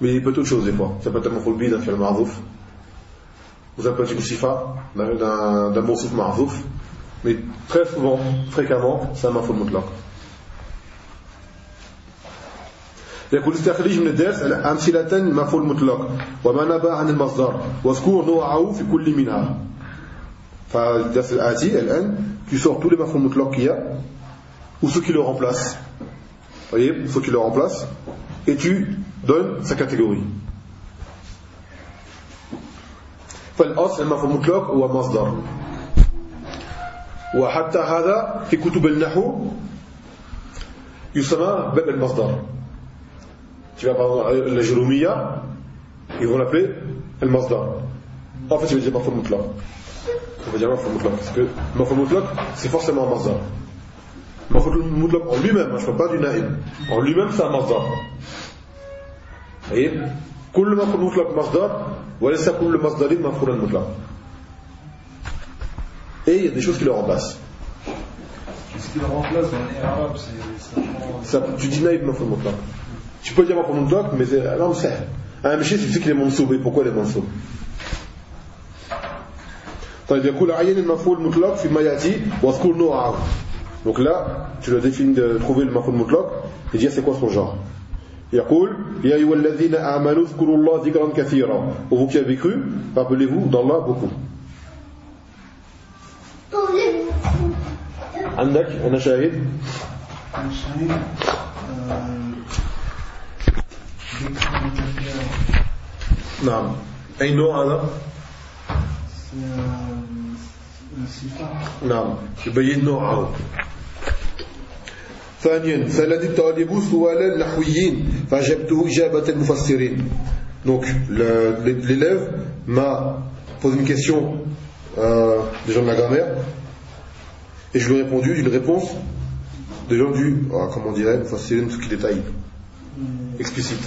mais il peut autre chose des fois ça peut être un مفعول به d'un fi'l معذوف ou ça peut être une sifa d'un d'un mawsouf معذوف mais très souvent fréquemment c'est un مفعول مطلق يقول استخرج من الدرس أمثلة المفعول المطلق وما نبع عن المصدر واذكر نوعه في كل منها. فالدرس الآتي الآن tu sors tous mutlaq qu'il y a ou ceux qui le remplacent. Voyez ceux qui le remplacent et tu donnes sa catégorie. فالأصل المفهوم المطلق هو مصدر. وحتى هذا في كتب النحو يسمى باب المصدر. tu vas par exemple la Jérômia ils vont l'appeler المصدر en fait il veut dire مفهوم مطلق on va dire maf'ul mutlaq parce que maf'ul mutlaq c'est forcément un mazdar maf'ul mutlaq en lui-même je ne parle pas du naïm en lui-même c'est un mazdar voyez كل مفعول مطلق مصدر وليس كل مصدر مفعول مطلق et il y a des choses qui le remplacent Ce qui le remplace dans les arabes, c'est. ça prend- ça, tu dis naïb maf'ul mutlaq tu peux dire maf'ul mutlaq mais c'est non c'est un monsieur tu sais qu'il est mansoub et pourquoi il est mansoub طيب يقول عين المفعول المطلق فيما يأتي واذكر نوعه donc là tu le définis de trouver le مفعول المطلق et dire c'est quoi son genre يقول يا أيها الذين آمنوا اذكروا الله ذكرا كثيرا Pour vous qui avez cru rappelez-vous d'Allah beaucoup عندك أنا شاهد الشهيد ذكر متكرر نعم أي نوع هذا صفة نعم يبين نوعه ثانيا سأل الطالب سؤالا نحويين فأجبته إجابة المفسرين donc le- l'élève m'a posé une question euh, des gens de la grammaire et je lui ai répondu d'une réponse des gens du ah, comment on dirait mufassirin tout ce qui détaille explicite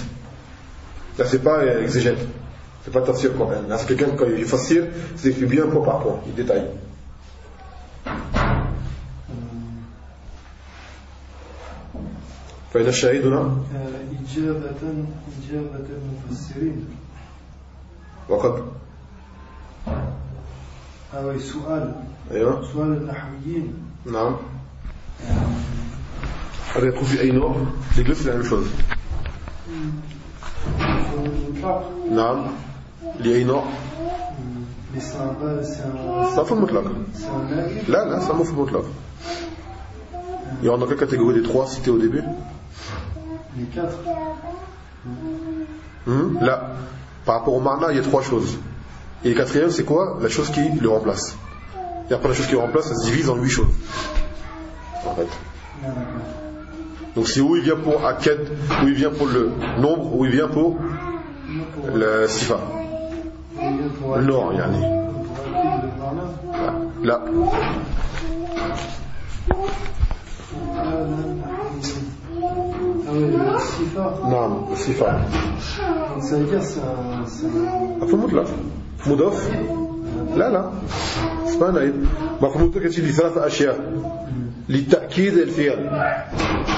là c'est pas euh, exégète c'est pas tafsir quand même là c'est quelqu'un quand il fassir c'est écrit bien point par point il détaille فإن الشاهد هنا آه، إجابة إجابة المفسرين وقد أو سؤال أيوه سؤال النحويين نعم هذا يدخل في أي نوع l'église c'est la مطلق c'est un naïf لا لا c'est un مفهوم مطلق Il y en a quelle catégorie des trois cités au début les quatre Hmm Là, par rapport au marna, il y a trois choses. Et le quatrième, c'est quoi La chose qui le remplace. Et après, la chose qui le remplace, ça se divise en huit choses. En fait. Donc c'est où il vient pour Aked, où il vient pour le nombre, où il vient pour veut dire c'est un. c'est un- مفهوم لا مضاف؟ لا لا. اسمها نائب مفهوم مطلق يأتي لثلاث أشياء. لتأكيد الفعل.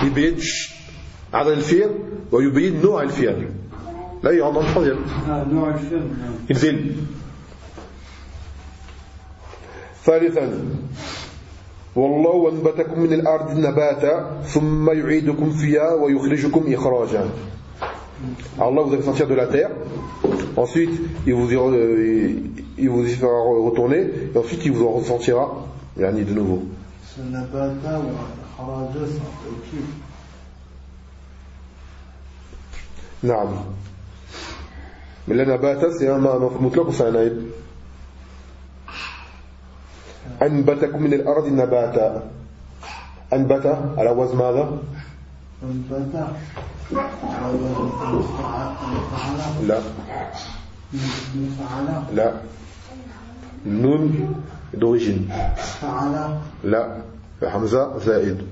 يبين عدد الفعل ويبين نوع الفعل. لا يعمل الفضل Ah, نوع الفيلم نعم. انزل ثالثا والله أنبتكم من الأرض نباتا ثم يعيدكم فيها ويخرجكم إخراجا Allah vous a fait sortir de la terre, ensuite il vous y, euh, il vous y fera retourner, et ensuite il vous en ressentira yani, de nouveau. سنباتا وإخراجا توكيد نعم Un mutlaq ou c'est un naïb أنبتكم من الأرض نباتا. أنبت على وزن ماذا؟ وفعل لا. لا. نون d'origine فعل لا. حمزة زائد.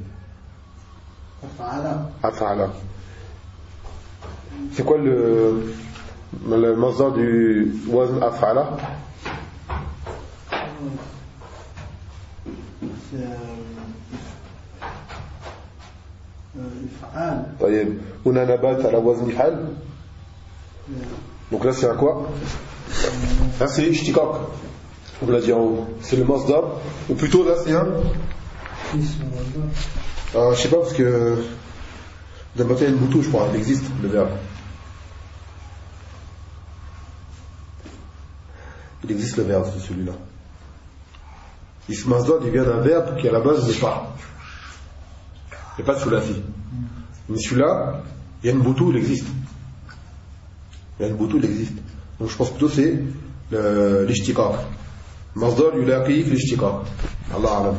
فعل أفعل C'est quoi le, le mazda du wazn af'ala. Una nabat ala wazn hal. Donc là c'est un quoi? Là c'est ishtikak. On l'a dit en haut. C'est le mazda ou plutôt là c'est un? Euh, je sais pas parce que d'abord il y a je crois il existe le verbe. il existe le verbe de celui-là. Ismazdod, il vient d'un verbe qui à la base n'est pas. Et pas sous la vie. Mais celui-là, Yanboutou, il existe. Yanboutou, il existe. Donc je pense plutôt c'est l'ishtiqaq. Mazdor yulaqif l'ishtiqaq. Allah alam.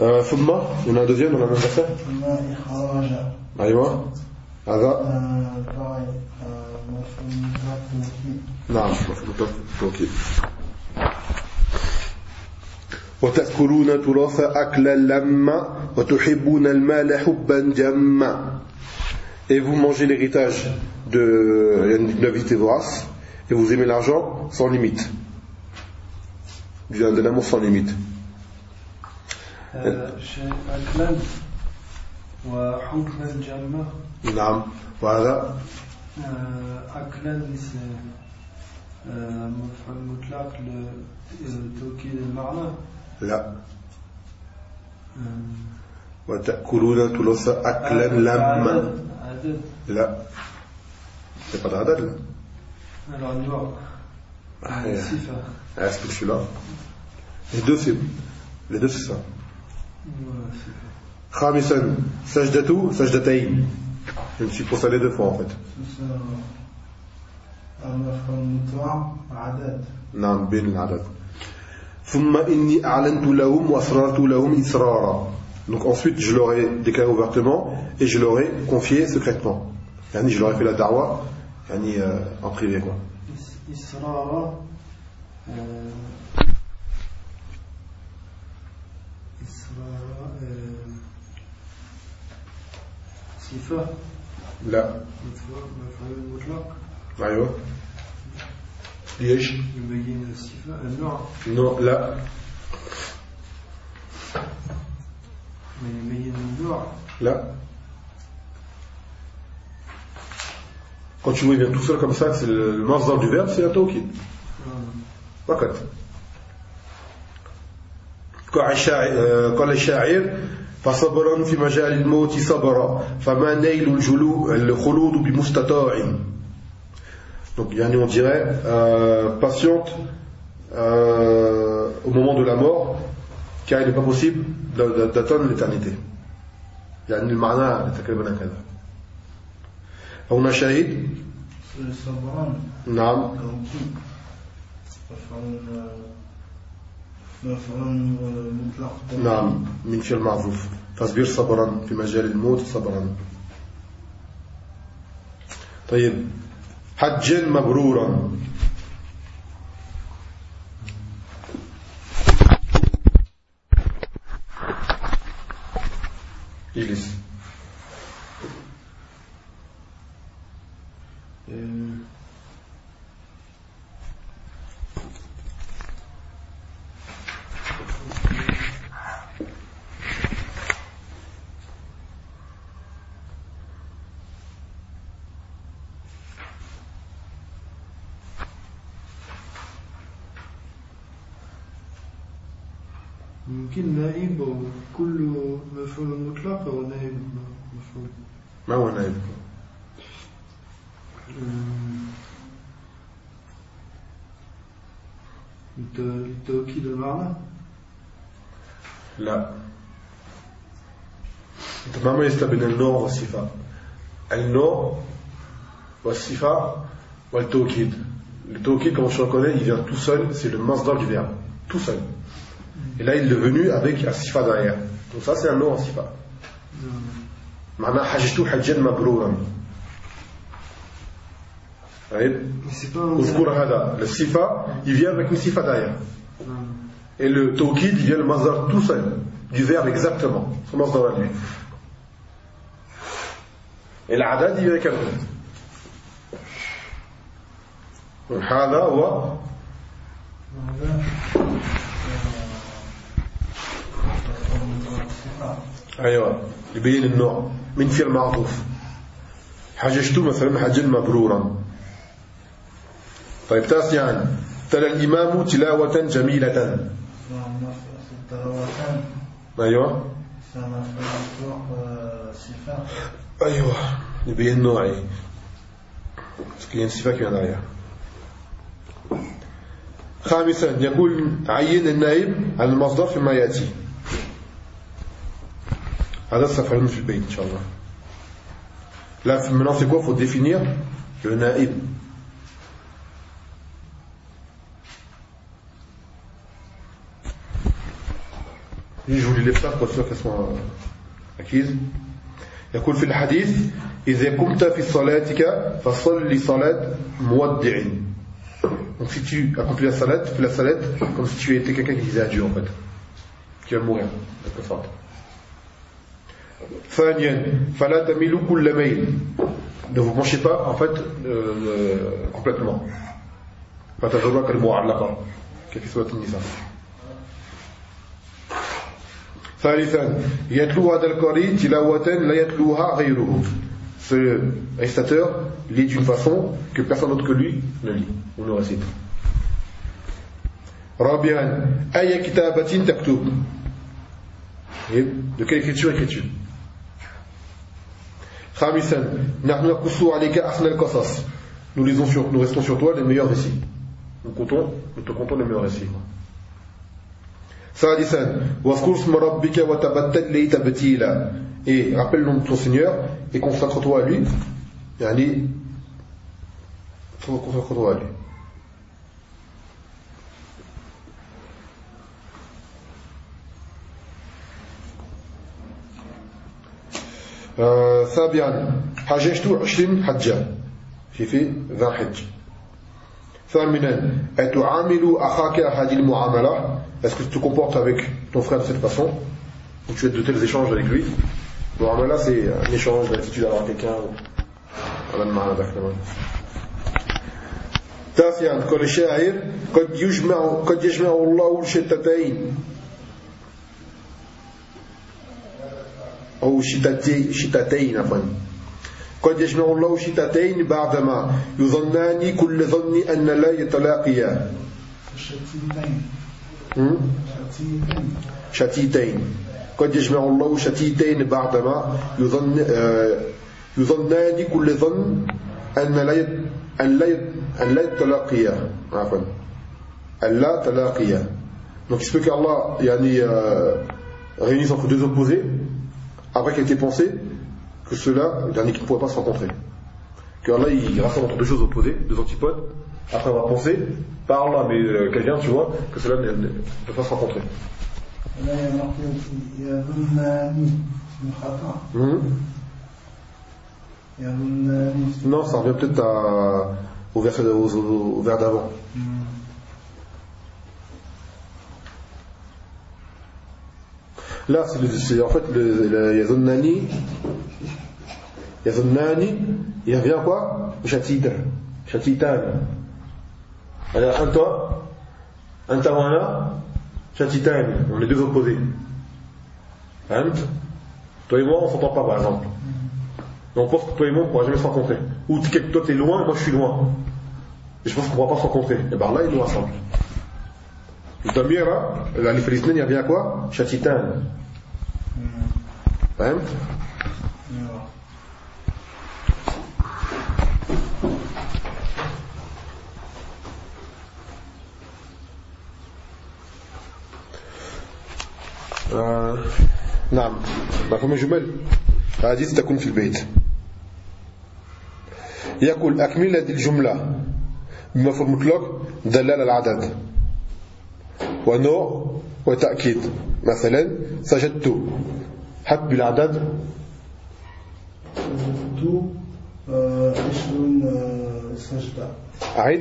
Euh, Fumma, il y en a un deuxième dans la même نعم مفهوم توكيد وتأكلون تراث أكلا لما وتحبون المال حبا جما Et vous mangez l'héritage de d'une avidité vorace et vous aimez l'argent sans limite. D'un d'un amour sans limite. آه، شيء أكلا وحبا جما نعم وهذا آه، مفعول مطلق لتوكيد المعنى لا وتأكلون تراث أكلا لما لا c'est pas de radad là. Alors النوع Ah, الصفة Ah, Est-ce que celui-là Les deux, c'est les deux, c'est ça. خامسا سجدة سجدتين. Je me suis procédé deux fois en fait. c'est ça. المفهوم مطلق عدد نعم بين العدد. ثم إني أعلنت لهم وأسررت لهم إسرارا. Donc ensuite, je leur ai déclaré ouvertement et je leur ai confié secrètement. Yani, je leur ai fait la darwa yani, euh, en privé quoi. إس- إصرارا آه، إصرارا آه، صفة لا مفعول مفعول مطلق أيوه ليش؟ يبين الصفة النوع Non, لا يبين النوع Là. Quand tu vois, il vient tout seul comme ça, que c'est le, le masdar du verbe, c'est un tawkid. آه، فقط. قال الشاعر آه، قال الشاعر فصبرا في مجال الموت صبرا فما نيل الجلو الخلود بمستطاع donc yani, on dirait euh, patiente euh, au moment de la mort car il n'est pas possible d'a- d'atteindre l'éternité يعني المعنى تقريبا هكذا هنا شاهد صبران نعم توكيد مفهوم نعم من فعل معروف فاصبر صبرا في مجال الموت صبرا. طيب حجا مبرورا. اجلس ما هو نائب للتوكيد المعنى لا تماما يستبين النوع والصفة النوع والصفة والتوكيد le tawkid, comme je reconnais, il vient tout seul, c'est le masdar du verbe. Tout seul. Et là, il est venu avec un sifa derrière. Donc ça, c'est un nom en sifa. معناها حجتو حجا مبرورا عيب اذكر هذا. الصفة يفيان من صفة دايا et le توكيد يفيان المصدر تو سيل du verbe exactement. Son هذا لي العدد يفيان كم هذا هو Thank you. أيوة. يبين النوع من فعل معطوف. حججت مثلا؟ حجا مبرورا طيب تاسعا. تلا الإمام تلاوة جميلة. أيوة. أيوة. يبين النوع سكين صفة خامسا يقول عين النائب على المصدر فيما يأتي. هذا سنفعله في البيت إن شاء الله Là, maintenant, c'est quoi Il faut définir le naïb. Je vous lis ça pour sûr qu'elles sont acquises. يقول في الحديث إذا قمت في صلاتك فصل صلاة مودع Donc si tu accomplis la salade, tu fais la salade comme si tu étais quelqu'un qui disait adieu en fait. Tu vas mourir, de ne vous penchez pas en fait euh, euh, complètement فتجربة كالمعلقة كيف سورة النساء ثالثا يتلو هذا القارئ تلاوة لا يتلوها غيره ce récitateur lit d'une façon que personne d'autre que lui ne lit ou ne récite رابعا أي كتابة تكتب de quelle écriture écriture Nous, lisons sur, nous restons sur toi les meilleurs récits. Nous, comptons, nous te comptons les meilleurs récits. Et rappelle le nom de ton Seigneur et consacre-toi à lui. Yani, consacre-toi à lui. سابعا حججت عشرين حجة في في ذا حج ثامنا أتعامل أخاك هذه المعاملة Est-ce que tu te comportes avec ton frère de cette façon Ou tu as de tels échanges avec lui Muamala c'est un échange d'attitude avec quelqu'un تاسعا قال الشاعر قد يجمع قد يجمع الله شتتين أو شتتين شتتين عفوا. قد يجمع الله شتتين بعدما يظنان كل ظن أن لا يتلاقيا. شتيتين. قد يجمع الله شتيتين بعدما يظن يظنان كل ظن أن لا أن لا أن لا يتلاقيا. عفوا. أن لا تلاقيا. Donc il se peut qu'Allah yani, euh, réunisse entre deux opposés. Après qu'il ait été pensé que ceux-là, dernier qui ne pourraient pas se rencontrer. que Allah il rassemble entre deux choses opposées, deux antipodes, après avoir pensé, par Allah, mais euh, quelqu'un, tu vois, que cela ne, ne peut pas se rencontrer. Là, il y a marqué aussi, il y a Hmm Dhunnani. non, ça revient peut-être au verset au, au- au vers d'avant. C'est le- c'est en fait le, le Yazonnani. Yazonnani, il revient quoi? Chatid. Chatitan. Alors, un toi, un tawana, chatitan. On est deux opposés. Hein? Toi et moi, on s'entend pas, par exemple. Et on pense que toi et moi, on ne pourra jamais se rencontrer. Ou toi, tu es loin moi, je suis loin. Et je pense qu'on ne pourra pas se rencontrer. Et bien là, ils nous rassemblent. La Palestinienne, il revient à quoi Chatitan. Hein آه، نعم. مفهوم جمل هذه تكون في البيت. يقول أكمل هذه الجملة. بمفهوم مطلق دلالة العدد. ونوع وتأكيد. مثلا سجدت حد بالعدد سجدت آه، عشرون آه، سجدة. أعيد.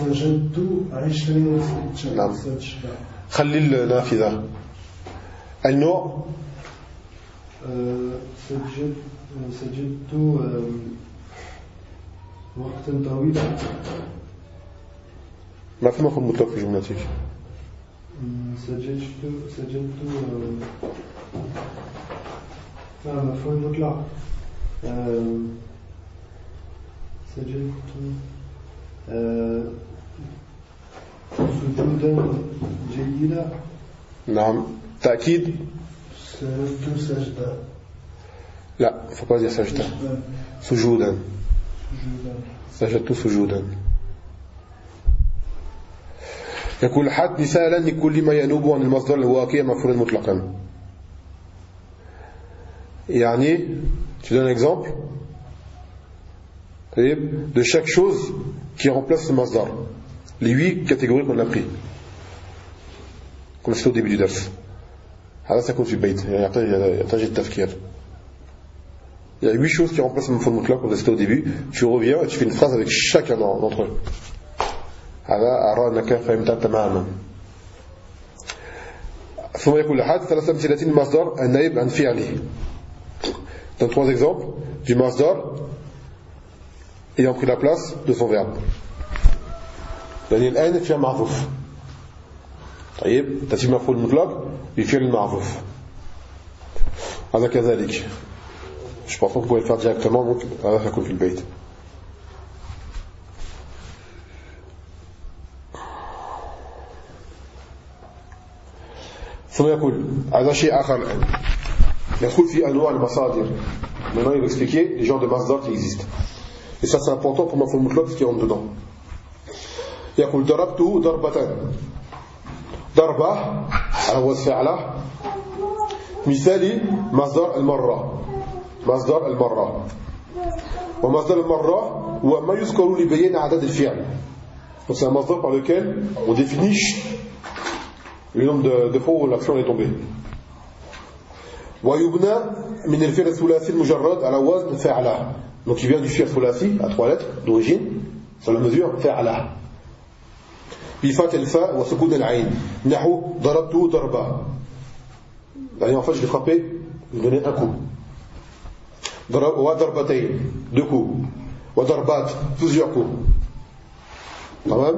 سجدت عشرين سجدة. نعم. سجدة. خلي النافذة. النوع؟ آه، سجد سجدت آه، وقتا طويلا. ما في مفهوم مطلق في جملتك؟ مم، سجدت سجدت آه، مفعول مطلق. آه، سجدت آه، سجودا جيدا. نعم. تأكيد؟ سجدت سجدة لا faut pas dire سجدة. سجودا. سجدت سجودا. يقول حد مثالا لكل ما ينوب عن المصدر الواقع مفعولا مطلقا يعني tu donnes un exemple طيب, de chaque chose qui remplace ce masdar les huit catégories qu'on a pris comme c'était au début du درس هذا سيكون في البيت يعني يحتاج يحتاج التفكير Il y a huit choses qui remplacent le mot mutlaq, on a cité au début. Tu reviens et tu fais une phrase avec chacun d'entre eux. هذا أرى أنك فهمت تماما. ثم يقول لحد ثلاث أمثلة المصدر النائب عن فعله. Dans trois exemples du masdar ayant pris la place de son verbe. يعني الآن فعل معطوف. طيب تتم مفعول مطلق بفعل المعطوف. هذا كذلك. Je pense vous pouvez le faire directement, donc هذا سيكون في البيت. ثم يقول هذا شيء آخر. الآن يقول في أنواع المصادر. من هنا يبقسبيكي les genres de مصدر qui existent. Et ça c'est important مفهوم المطلق ce qui rentre يقول ضربته ضربة. ضربة على وصف على مثال مصدر المرة. مصدر المرة. ومصدر المرة هو ما يذكر لبيان عدد الفعل. Donc c'est un mazdar par le nombre de, de fois où l'action est tombée. ويبنى من الفعل الثلاثي المجرد على وزن فعله donc il vient du fi'l thulathi à trois lettres d'origine sur la mesure فعله بفتح الفاء وسكون العين نحو ضربته ضربة يعني en fait je l'ai frappé je lui ai donné un coup ضرب وضربتين deux coups وضربات plusieurs coups تمام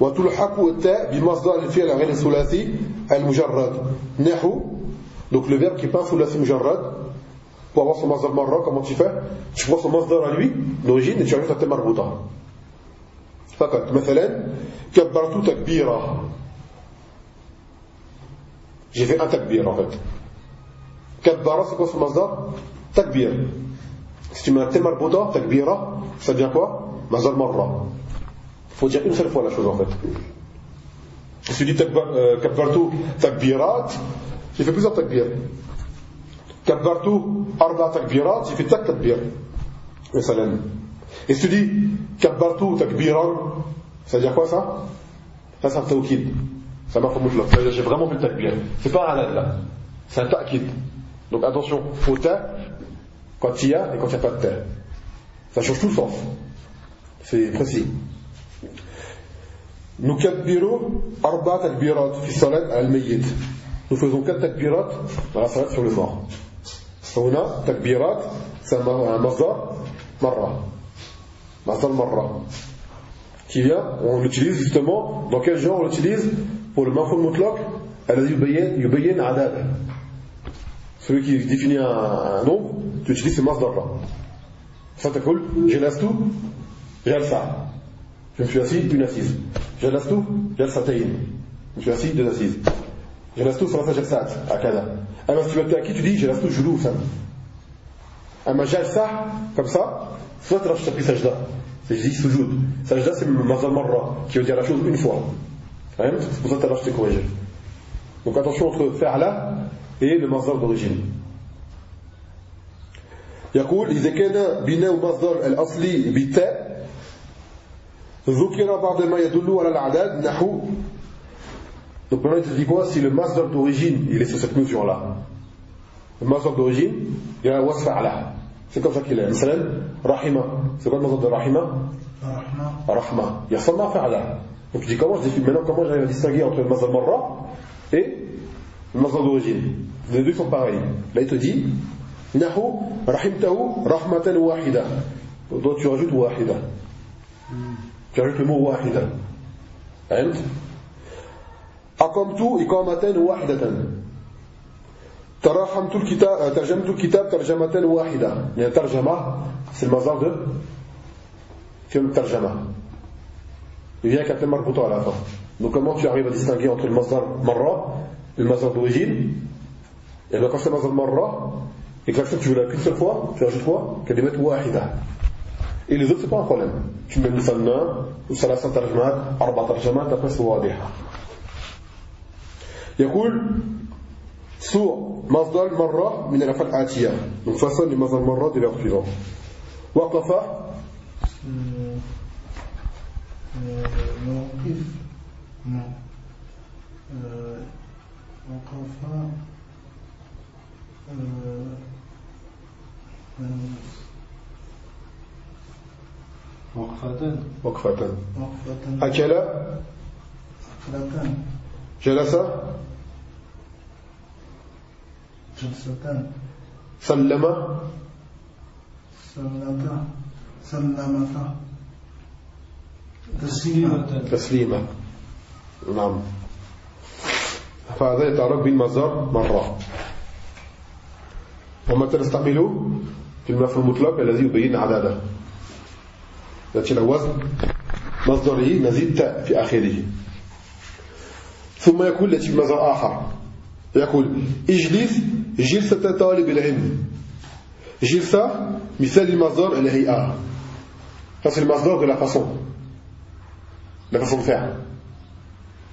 وتلحق التاء بمصدر الفعل غير الثلاثي المجرد نحو donc le verbe qui est pas thulathi mujarrad pour avoir son masdar marra comment tu fais tu prends son masdar à lui d'origine et tu ajoutes un thème marbuta فقط مثلا كبرت تكبيرا j'ai fait un takbir en fait كبر c'est quoi son masdar takbir si tu mets un thème marbuta takbira ça devient quoi masdar marra faut dire une seule fois la chose en fait. Je suis dit Kabbartu euh, Takbirat, j'ai fait plusieurs Takbir. Kabbartu Arba Takbirat, j'ai fait Tak Takbir. Et. Et si tu dis Kabbartu Takbiran, ça veut dire quoi ça? Ça c'est un Tawkid. Ça marche au Ça veut j'ai vraiment fait le Takbir. C'est pas un halal là. C'est un Ta'kid. Donc attention, faut ta quand il y a et quand il n'y a pas de ta. Ça change tout le sens. C'est précis. نكبر أربع تكبيرات في الصلاة على الميت. Nous faisons quatre takbirat dans la salat sur le mort. هنا تكبيرات مصدر مرة مصدر مرة qui vient on l'utilise justement dans quel genre on l'utilise pour le maful mutlaq يبين عداده celui qui définit un, un nombre tu utilises ce masdar là فتقول جلست جلسة je me suis assis une assise جلست جلستين je me suis assis deux assises جلست ثلاث جلسات هكذا أما si tu veux le qui tu dis جلست جلوسا أما جلسة comme ça soit tu as pris sajda c'est je dis sujoud sajda c'est mazal marra qui veut dire la chose une fois c'est pour ça que tu as acheté corrigé donc attention entre fa'la et le mazal d'origine يقول إذا كان بناء مصدر الأصلي بالتاء ذكر بعض ما يدل على الأعداد نحو Donc maintenant, il te dit quoi Si le masdar d'origine, il est sur cette mesure-là. Le masdar d'origine, il y a wasfa ala. C'est comme ça qu'il est. مثلا rahima. C'est quoi le masdar de rahima Rahma. Rahma. Il y a seulement fa'ala. Donc tu dis comment je définis maintenant comment j'arrive à distinguer entre le masdar marra et le masdar d'origine. Les deux sont pareils. Là, il te dit nahu rahimtahu rahmatan wahida. Donc tu rajoutes wahida. Tu mot wahida. Hein أقمت إقامة واحدة ترحمت الكتاب ترجمت الكتاب ترجمة واحدة يعني ترجمة c'est le mazar de film tarjama il vient avec un à la fin donc comment tu arrives à distinguer entre le mazar marra et le mazar d'origine et bien quand c'est le mazar marra et que tu veux la qu'une seule fois tu rajoutes quoi كلمة واحدة et les autres c'est pas un problème tu mets مثنى وثلاثة ترجمات أربع ترجمات après c'est واضحة. يقول سوء مصدر مرة من الأفعال الآتية. منفصل لمصدر مرة دي الأفعال وقف. موقف. وقف. وقفة وقفة أكل أكلة جلس؟ جلستان سلم؟ سلمتا سلمتا تسليمة تسليما. نعم. فهذا يتعرف بالمصدر مرة. ومتى نستعمله في المفعول المطلق الذي يبين عدده. لو وزن مصدره نزيد تاء في آخره ثم يقول التي بمصدر آخر يقول اجلس جلسة طالب العلم جلسة مثال المصدر الهيئة ça c'est le masdar de la façon la façon de faire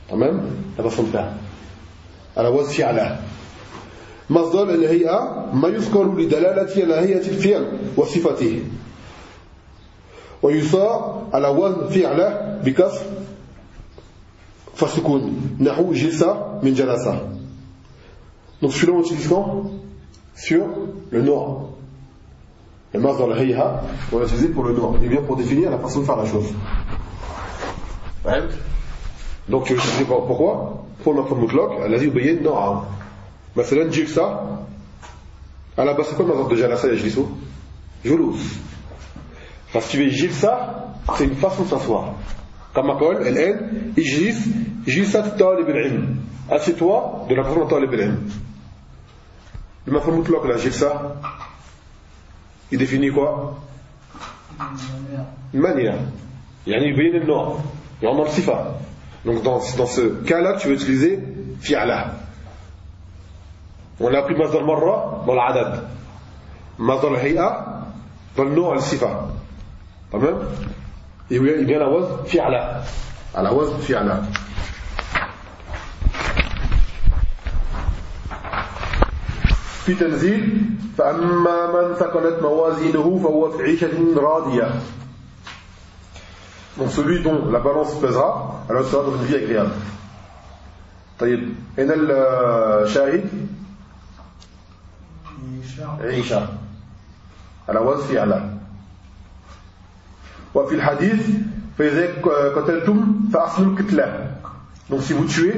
تمام la façon de faire على وزن فعله مصدر الهيئة ما يذكر لدلالة على هيئة الفعل وصفته ويصار على وزن فعله بكسر فسكون نحو جلسة من جلسة Donc celui-là on utilise quand Sur le noir. Le mas dans le hayha, on l'a utilisé pour le noir. Il vient pour définir la façon de faire la chose. Ouais. Donc tu veux utiliser pourquoi Pour le mafhum mutlaq, الذي يبين نوعه. مثلا جلسة à la base c'est quoi le mazar de jalasa yajlisu Julus. Parce que tu veux jilsa, c'est une façon de s'asseoir. كما قال الآن اجلس جلسة طالب العلم assieds-toi de la façon de طالب العلم المفهوم المطلق لا جلسة il définit quoi une manière يعني يبين النوع يعني الصفة donc dans, dans ce cas-là tu veux utiliser fi'ala on a appris مصدر مرة dans العدد مصدر الهيئة dans le nom الصفة تمام la wazn fi'ala à la wazn fi'ala في تنزيل فأما من ثقلت موازينه فهو في عيشة راضية Donc celui dont la balance pèsera, alors sera dans une vie agréable. طيب هنا الشاهد عيشة على وزن فعلا وفي الحديث فإذا قتلتم فأصلوا الكتلة Donc si vous tuez,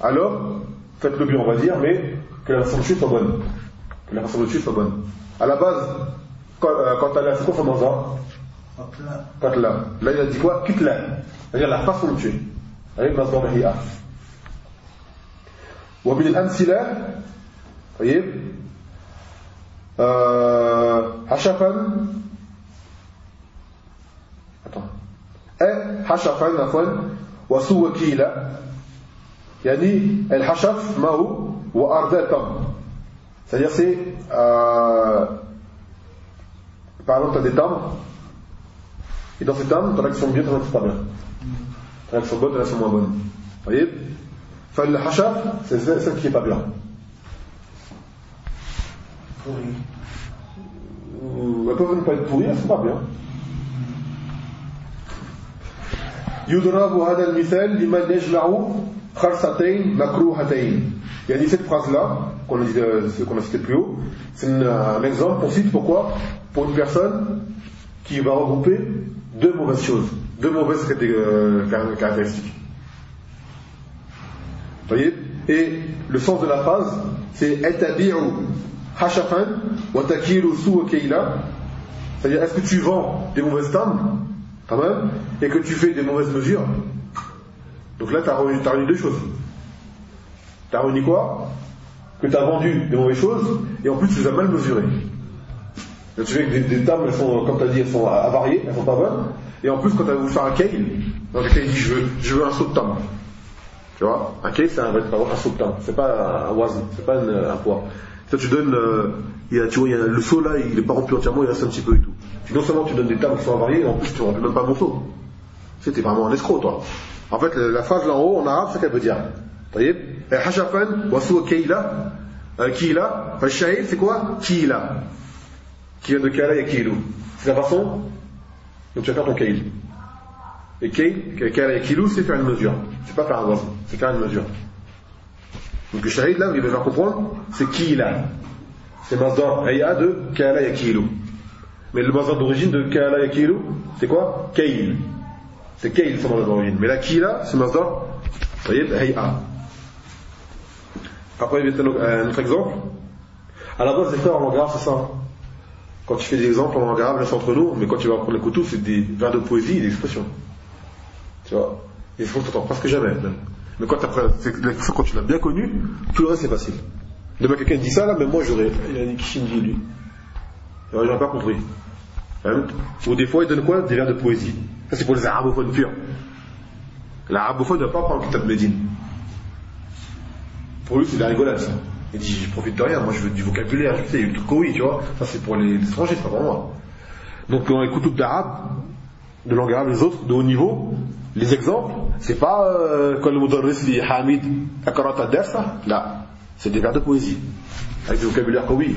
alors faites-le bien, on va dire, mais que la façon de tuer soit bonne. Que la façon de tuer soit bonne. À la base, quand, euh, quand elle a fait quoi son mandat Qatla. Là, il a dit quoi Kitla. C'est-à-dire la façon de tuer. Avec Masdar Hi'a. ومن الأمثلة طيب آه حشفا إيه؟ حشف عنفا وسو وكيلا يعني الحشف ما هو؟ وأرضا تم سيسي بعلمت دي تم إذا في تم ترك سوم بيت ترك سوم ترك سوم بيت ترك سوم بيت طيب. فالحشف سيسي سكي طبيعا Elles peuvent ne pas être pourries, elles pas bien. يضرب هذا المثال لمن يجمع خرصتين مكروهتين يعني cette phrase là qu'on a, qu'on a cité plus haut c'est un exemple on cite pourquoi pour une personne qui va regrouper deux mauvaises choses deux mauvaises caractéristiques Vous voyez et le sens de la phrase c'est etabi'u hashafan wa takilu suwa c'est-à-dire est-ce que tu vends des mauvaises dames et que tu fais des mauvaises mesures, donc là, tu as, réuni deux choses. Tu as réuni quoi? Que tu as vendu des mauvaises choses, et en plus, tu les as mal mesurées. tu fais que des, tables, elles sont, comme tu as dit, elles sont avariées, elles sont pas bonnes, et en plus, quand tu as voulu faire un kale, dans lequel il dit je veux, je veux un saut de table. Tu vois? Un kale, c'est un, un saut de table, c'est pas un oiseau, c'est pas un poids. Toi, tu donnes, euh, il y a, tu vois, le seau là, il est pas rempli entièrement, il reste un petit peu et tout. Non seulement tu donnes des termes qui sont variés, en plus tu ne donnes pas mon taux. C'était vraiment un escroc, toi. En fait, la phrase là en haut, en arabe, c'est qu'elle veut dire. Vous voyez? Eh, Keila. Euh, shahid, c'est quoi? Keila. Qui vient de Kala et Keilou. C'est la façon dont tu vas faire ton Keil. Et Keil, Kala et Keilou, c'est faire une mesure. C'est pas faire un voisin, c'est faire une mesure. Donc le Shahid, là, vous devez faire comprendre, c'est Keila. C'est Mazdan Aya de Kala et Keilou. Mais le Mazdar d'origine de Kala Yakilu, c'est quoi Kail. C'est Kail son Mazdar d'origine. Mais la Kila, c'est Mazdar Hay'a. Après, il y a un autre exemple. À la base, des frères en langue c'est ça. Quand tu fais des exemples en langue arabe, entre nous, mais quand tu vas prendre les couteaux, c'est des vers de poésie et d'expression. Tu vois? Il faut que presque jamais. Mais quand, tu l'as bien connu, tout le reste c'est facile. Demain quelqu'un dit ça là, mais moi j'aurais. Il a dit Kishinji lui. Alors j'aurais pas compris. Hein? Ou des fois il donne quoi? Des vers de poésie. Ça c'est pour les arabophones purs. L'arabophone ne va pas prendre le kitab Médine. Pour lui c'est de la rigolade ça. Il dit je profite de rien, moi je veux du vocabulaire, je sais, du oui, tu vois. Ça c'est pour les étrangers, c'est pas pour moi. Donc les coutumes d'arabe, de langue arabe, les autres de haut niveau, les exemples, c'est pas euh, quand le mudarris dit Hamid Akarata Dersa, là, c'est des vers de poésie, avec du vocabulaire oui.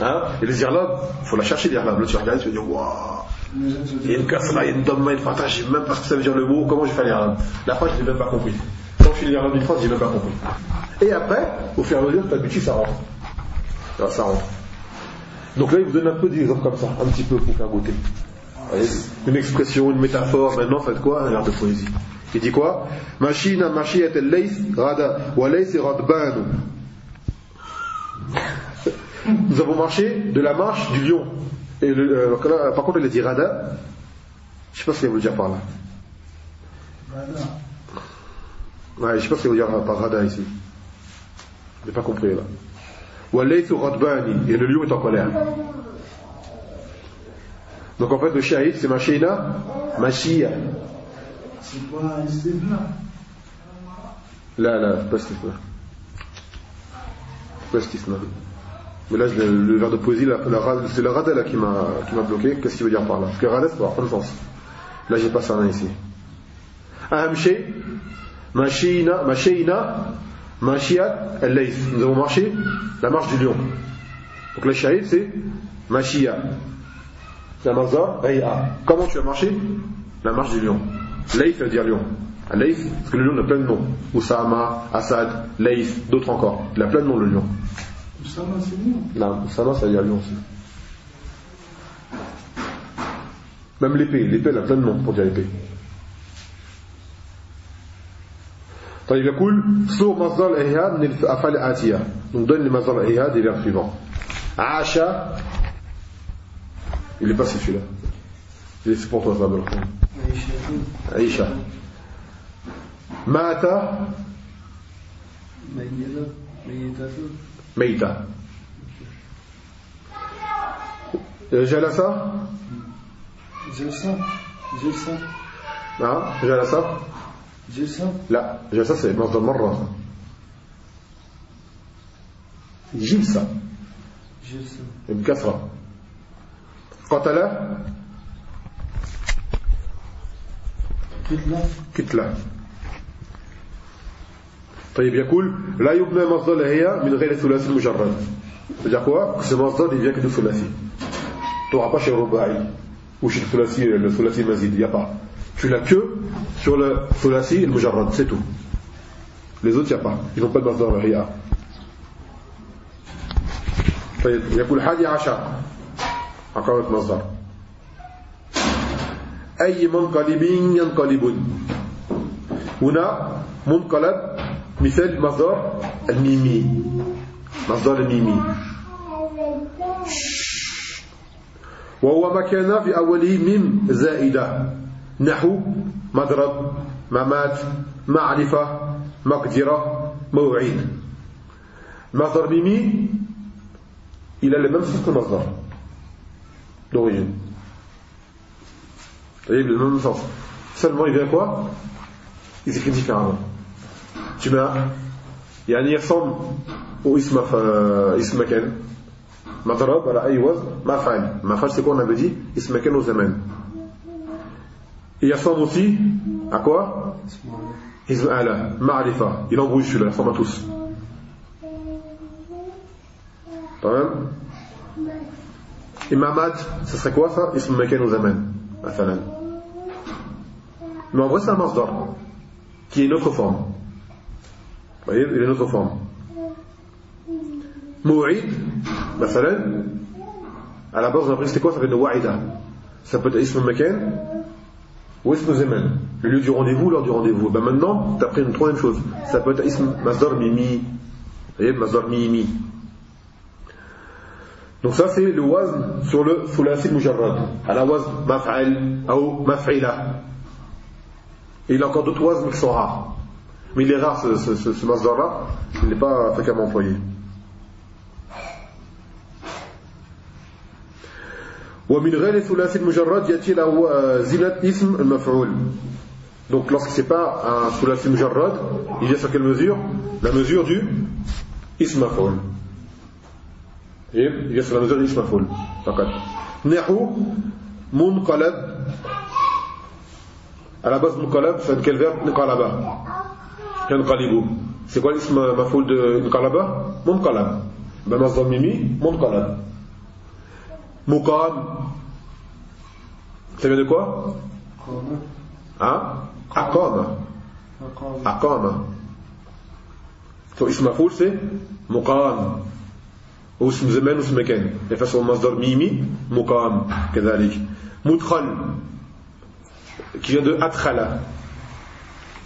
Hein? Et les irlabes, il faut la chercher l'irlabe. Là, tu regardes, tu vas dire Waouh il y a une kasra, il y a une domma, une fatah, je sais même pas ce que ça veut dire le mot, comment je fais l'irlab. La phrase, je n'ai même pas compris. Quand je fais l'irlab d'une phrase, j'ai même pas compris. Et après, au fur et à mesure, tu t'habitues, ça rentre. Ça rentre. Donc là, il vous donne un peu d'exemples comme ça, un petit peu pour faire goûter une expression, une métaphore, maintenant faites quoi? Un art de poésie. Il dit quoi? Machina machiyat al-lays rada wa lays radbanu. Nous avons marché de la marche du lion. Et le, euh, là, par contre, il a dit rada. Je sais pas ce qu'il veut dire par là. Rada. Ouais, je sais pas ce qu'il veut dire par rada ici. Je n'ai pas compris là. Wa lays radbani. Et le lion est en colère. Donc en fait, le shahid, c'est machina, machia. C'est quoi un Là, là, pas istifna. Mais là, le, le verre de poésie, c'est la radala qui m'a, bloqué. Qu'est-ce qu'il veut dire par là? Parce que radala, ça n'a aucun sens. Là, j'ai pas ça là, ici. Ahamshe, Mashiina, Mashiina, Mashiat, El Nous avons marché la marche du lion. Donc la shahid, c'est Mashia. La marza, Comment tu as marché? La marche du lion. Leif ça veut dire lion. Layth, parce que le lion a plein de noms. Oussama, Assad, Layth, d'autres encore. Il a plein de noms le lion. Oussama c'est lion Non, Oussama ça veut dire lion aussi. Même l'épée, l'épée elle a plein de noms pour dire épée. طيب يقول سوء مصدر الإهاد من الأفعال الآتية donc donne les مصدر الإهاد des verbes suivants عاش il est passé celui-là c'est pour toi ça عيشة مات ميتة جلس؟ جلسة جلسة نعم جلس. جلسة لا جلسة c'est مصدر مرة. جلسة جلسة بكثرة. قتل؟ كتلة. كتلة. طيب يقول لا يبنى مصدر هي من غير الثلاثي المجرد c'est-à-dire quoi que ce مصدر il vient que du thulathi tu n'auras pas chez Rubai ou chez le thulathi le thulathi mazid il n'y a pas tu l'as que sur le thulathi et le mujarrad c'est tout les autres il n'y a pas ils n'ont pas de مصدر هي طيب يقول حادي عشر عقارة مصدر أي منقلب ينقلب هنا منقلب مثال مصدر الميمي. مصدر الميمي. وهو ما كان في أوله ميم زائدة. نحو مضرب ممات معرفة مقدرة موعين مصدر ميمي إلى الميم صفة المصدر دوين طيب الميم صفة seulement il vient quoi il s'écrit Tu mets un. يعني يصم واسم اسم مكان مضرب على أي وزن مفعل مفعل c'est quoi on avait dit اسم مكان وزمان et يصم aussi à quoi اسم أعلى معرفة il embrouille celui-là il ressemble à tous تمام إمامات ce serait quoi ça اسم مكان وزمان مثلا mais en vrai c'est un masdar qui est une autre forme Vous voyez, il est une autre forme. Mou'id, à la base, on a appris c'était quoi? Ça veut dire wa'ida. Ça peut être ism makan ou ism zaman. Le lieu du rendez-vous, l'heure du rendez-vous. Ben maintenant, tu as une troisième chose. Ça peut être ism masdar mimi. Vous voyez, masdar mimi. Donc ça, c'est le wazn sur le thulasi mujarrad. À la wazn maf'al ou maf'ila. Et il y a encore d'autres wazn qui sont rares. Mais il est rare ce, ce, ce, ce masdar-là, il n'est pas fréquemment employé. ومن غير الثلاثي المجرد يأتي له زينة اسم المفعول donc lorsque c'est pas un thulathi mujarrad il vient sur quelle mesure la mesure du ism maf'ul il vient sur la mesure du ism maf'ul فقط نحو منقلب à la base munqalab c'est quel verbe nqalaba yanqalibu c'est quoi l'ism maf'ul de nqalaba munqalab ben masdar mimi munqalab muqam ça vient de quoi hein aqama aqama son ism maf'ul c'est muqam واسم زمان واسم مكان يفسر مصدر ميمي مقام كذلك مدخل qui vient de أدخل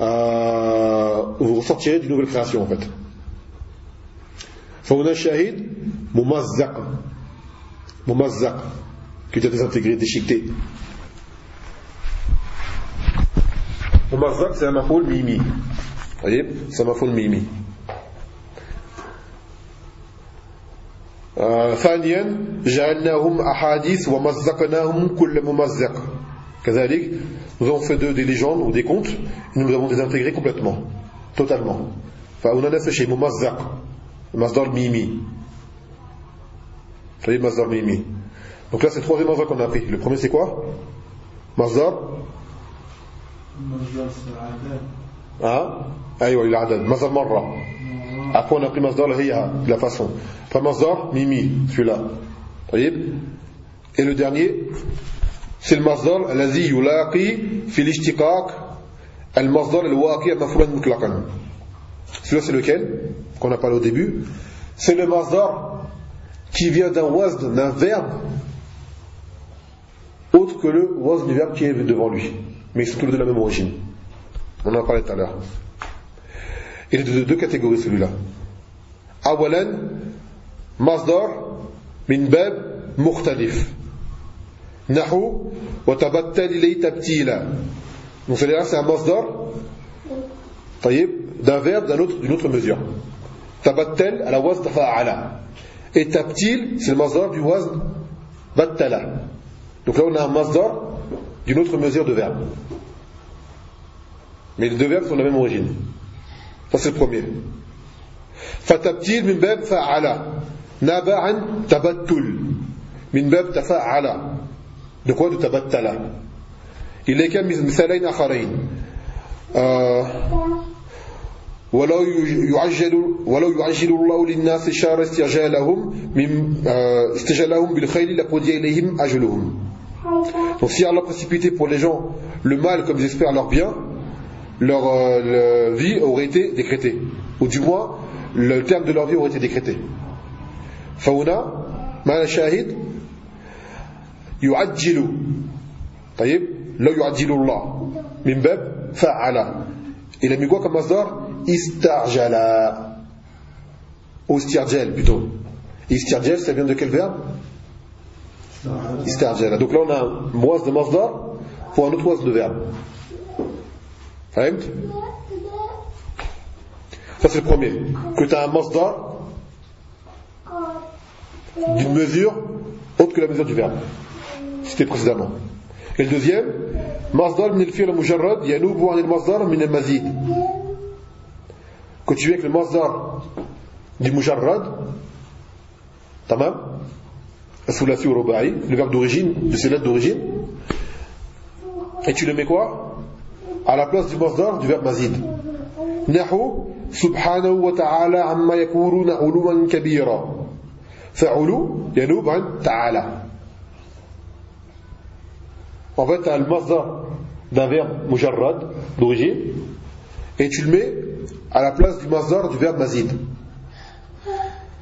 vous ressortirez d'une nouvelle création en fait فهنا Shahid, Mumazzaq. Mumazzaq, qui est désintégré, déchiqueté Mumazzaq, c'est un mafoul mimi vous voyez c'est un mafoul mimi ثانيا جعلناهم أحاديث ومزقناهم كل ممزق كذلك nous avons fait d'eux des légendes ou des contes et nous les avons désintégrés complètement totalement فهنا نفس الشيء ممزق مصدر ميمي طيب مصدر ميمي donc là c'est le troisième mazar qu'on a appris le premier c'est quoi مصدر ها ايوه العدد مصدر مره après on a pris مصدر هي de la façon فمصدر ميمي celui-là طيب et le dernier c'est le مصدر الذي يلاقي في الاشتقاق المصدر الواقع مفعولا مطلقا celui-là c'est lequel qu'on a parlé au début c'est le masdar qui vient d'un wazn d'un verbe autre que le wazn du verbe qui est devant lui mais ils sont tous de la même origine on en a parlé tout à l'heure il est de deux catégories celui-là awalan masdar min bab mukhtalif Nahu wa tabattal ilay tabtila. Donc celui-là, c'est un masdar d'un verbe d'un autre, d'une autre mesure. Tabattal à la wazn fa'ala. Et tabtil, c'est le masdar du waz-battala. Donc là, on a un masdar d'une autre mesure de verbe. Mais les deux verbes sont de la même origine. Ça, c'est le premier. Fatabtil min bab fa'ala. Naba'an tabattul. Min bab tafa'ala. de quoi de تبتل إليك مثالين آخرين آه ولو يعجل ولو يعجل الله للناس شر استعجالهم من آه استعجالهم بالخير لقضي إليهم أجلهم Donc si Allah précipitait pour les gens le mal comme ils espèrent leur bien, leur, euh, vie aurait été décrétée. Ou du moins, le terme de leur vie aurait été décrété. فهنا ما شاهد يعجل طيب لو يعجل الله من باب فعل il a mis quoi comme masdar istarjala ou istirjal plutôt istirjal ça vient de quel verbe istarjala donc là on a un moise de masdar pour un autre moise de verbe فهمت Ça c'est le premier. Que tu as un masdar d'une mesure autre que la mesure du verbe. C'était précédemment. Et le deuxième, masdar min al-fi'l mujarrad yanubu an al-masdar min al-mazid. Que tu es avec le masdar du mujarrad, tamam, sulasi ou ruba'i, le verbe d'origine, de ses lettres d'origine, et tu le mets quoi à la place du masdar du verbe mazid. نحو سبحانه وتعالى عما يكونون علوا كبيرا فعلو ينوب عن تعالى en fait, tu as le mazda d'un verbe mujarrad, d'origine, et tu le mets à la place du mazdar du verbe mazid.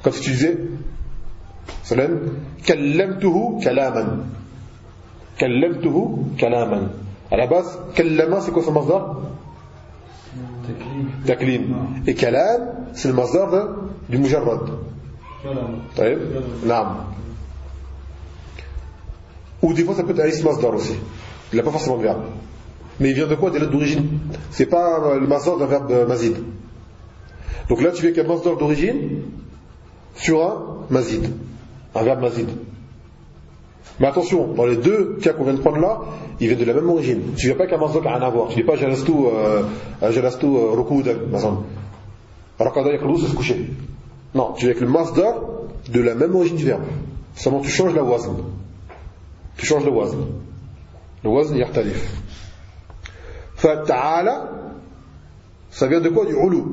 Comme si tu disais, salam, kallamtuhu kalaman. Kallamtuhu kalaman. À la base, kallama, c'est quoi son mazdar Taklim. Et kalam, c'est le mazdar du mujarrad. Naam ou des fois ça peut être un masdar aussi il n'a pas forcément de verbe mais il vient de quoi? Des lettres d'origine c'est pas le masdar d'un verbe mazid donc là tu fais qu'un masdar d'origine sur un mazid un verbe mazid mais attention, dans les deux cas qu'on vient de prendre là, ils viennent de la même origine. Tu ne viens pas qu'un mazok à rien à voir. Tu ne dis pas jalastu, euh, jalastu euh, rukudan. Rakada c'est se coucher. Non, tu viens avec le masdar de la même origine du verbe. Seulement tu changes la wazn. Wazn. Le wazn yartalif. Fata'ala, ça vient de quoi Du ulu.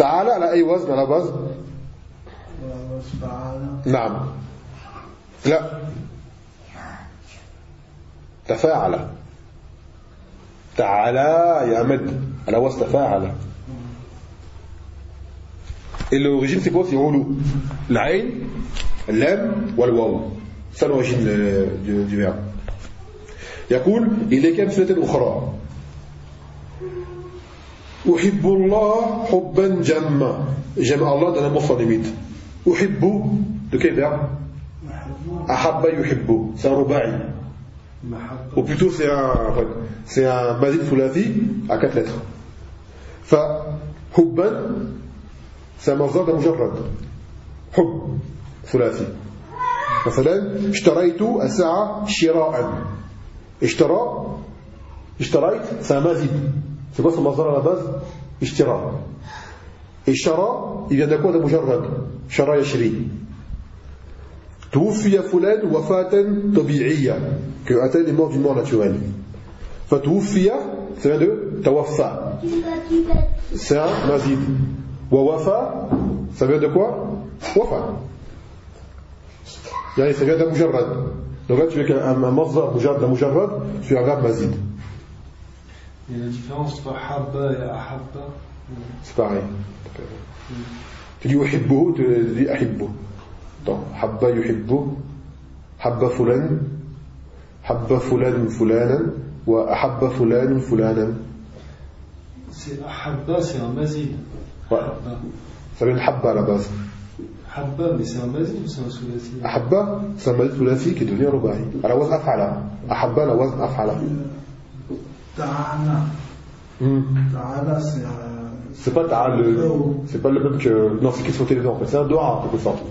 A ay wazn à la base Naam. لا تفاعل تعالى يا مد على وزن تفاعل l'origine c'est quoi c'est علو العين اللام والواو c'est l'origine du, du verbe يقول إليك أمثلة أخرى أحب الله حبا جما جمع الله dans un mot sans limite أحب de quel verbe Ahabba yuhibbu, c'est un ruba'i. Ou plutôt c'est un, c'est un mazid thulathi à quatre lettres. Fa hubban, c'est un mazad à mujarrad. حب ثلاثي مثلا اشتريت الساعة شراء اشترى اشتريت ثم زد في بس المصدر على بس اشترى. اشترى إذا نكون مجرد شراء يشري. توفي فلان وفاة طبيعية. كي أتاني مور دي مور ناتشوالي فتوفي سيان توفى. سيان مزيد ووفى سيان دو وفى يعني سجادة مجرد. لو قلت لك مصدر مجرد مجرد في عذاب مزيد. يعني الفرنس فحب أحب استعين. اللي يحبه طب حب يحبه حب فلان حب فلان فلانا وأحب فلان فلانا. سي أحب سي مزيد حب سبين حب على Habba, mais c'est un mazid ou c'est un soulasi Habba, c'est un mazid soulasi qui devient rubahi. À la wazn af'ala. Ahabba, la wazn af'ala. Ta'ana. Ta'ala, c'est C'est pas ta'ala, c'est pas le même que. Non, c'est qu'ils sont élevés en fait. C'est un doha en quelque sorte.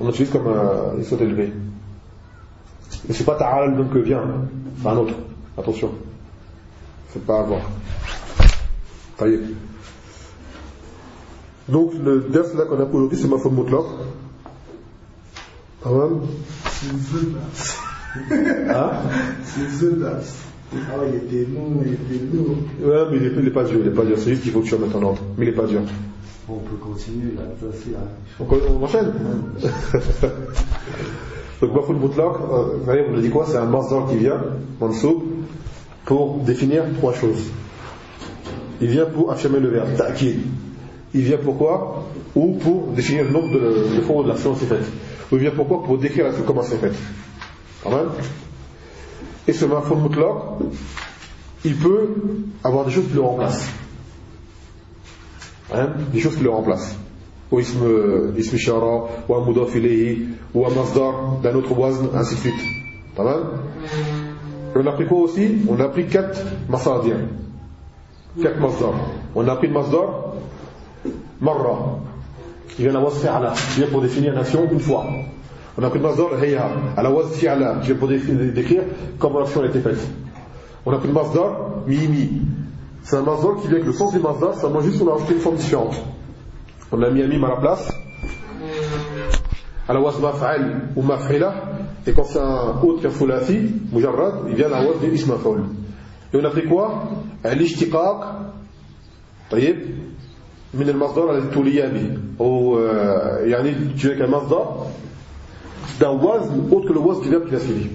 On utilise comme euh, ils sont élevés. Mais c'est pas ta'ala le même que vient. C'est un autre. Attention. C'est pas à voir. Ça y est. Donc le def là qu'on a pour aujourd'hui c'est ma faute mutlaq. Tamam Hein? C'est Zodas. Ah ouais, il était long, il était lourd. Ouais, mais il n'est pas dur, il n'est pas dur. C'est juste qu'il faut que tu remettes en ordre. Mais il n'est pas dur. On peut continuer là, ça c'est on, on enchaîne? Donc Bafoul Mutlaq, vous voyez, on a dit quoi? C'est un mazdar qui vient, Mansoub, pour définir trois choses. Il vient pour affirmer le verbe, ta'kid il vient pourquoi Ou pour définir le nombre de, de fois où l'action faite. Ou il vient pourquoi Pour décrire l'action comment c'est faite. Et ce mafon mutlaq, il peut avoir des choses qui le remplacent. Hein? Des choses qui le remplacent. Ou ism, ism shara, ou un mudaf ou un masdar d'un autre wazn, ainsi de suite. On a pris quoi aussi? On a pris quatre masadir. Quatre masdar. On a pris le masdar marra, qui vient à la waz fi'ala, qui vient pour définir une action une fois. On a pris le masdar hayya, à la waz fi'ala, qui vient pour décrire comment l'action a été faite. On a pris le masdar mimi. C'est un masdar qui vient avec le sens du masdar, seulement juste on a ajouté une forme différente. On a mis un mime à la place, à la waz maf'al ou maf'ila, et quand c'est un autre qu'un fulati, mujarrad, il vient à la waz de ismaf'ul. Et on a pris quoi L'ishtiqaq, طيب من المصدر الذي تولي به أو يعني tu es qu'un masdar d'un wazn autre que le wazn du verbe qui l'a suivi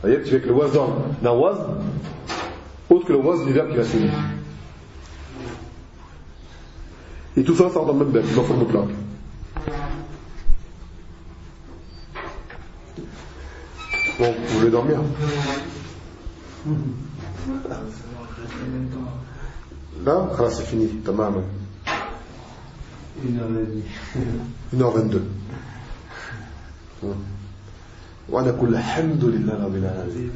c'est-à-dire tu es que le wazn d'un wazn autre que le wazn du verbe qui l'a suivi et tout ça sort dans le même verbe dans le mutlaq bon vous voulez dormir Là, c'est fini, tamam. 1h22. 1h22. وأنا كل الحمد لله رب العالمين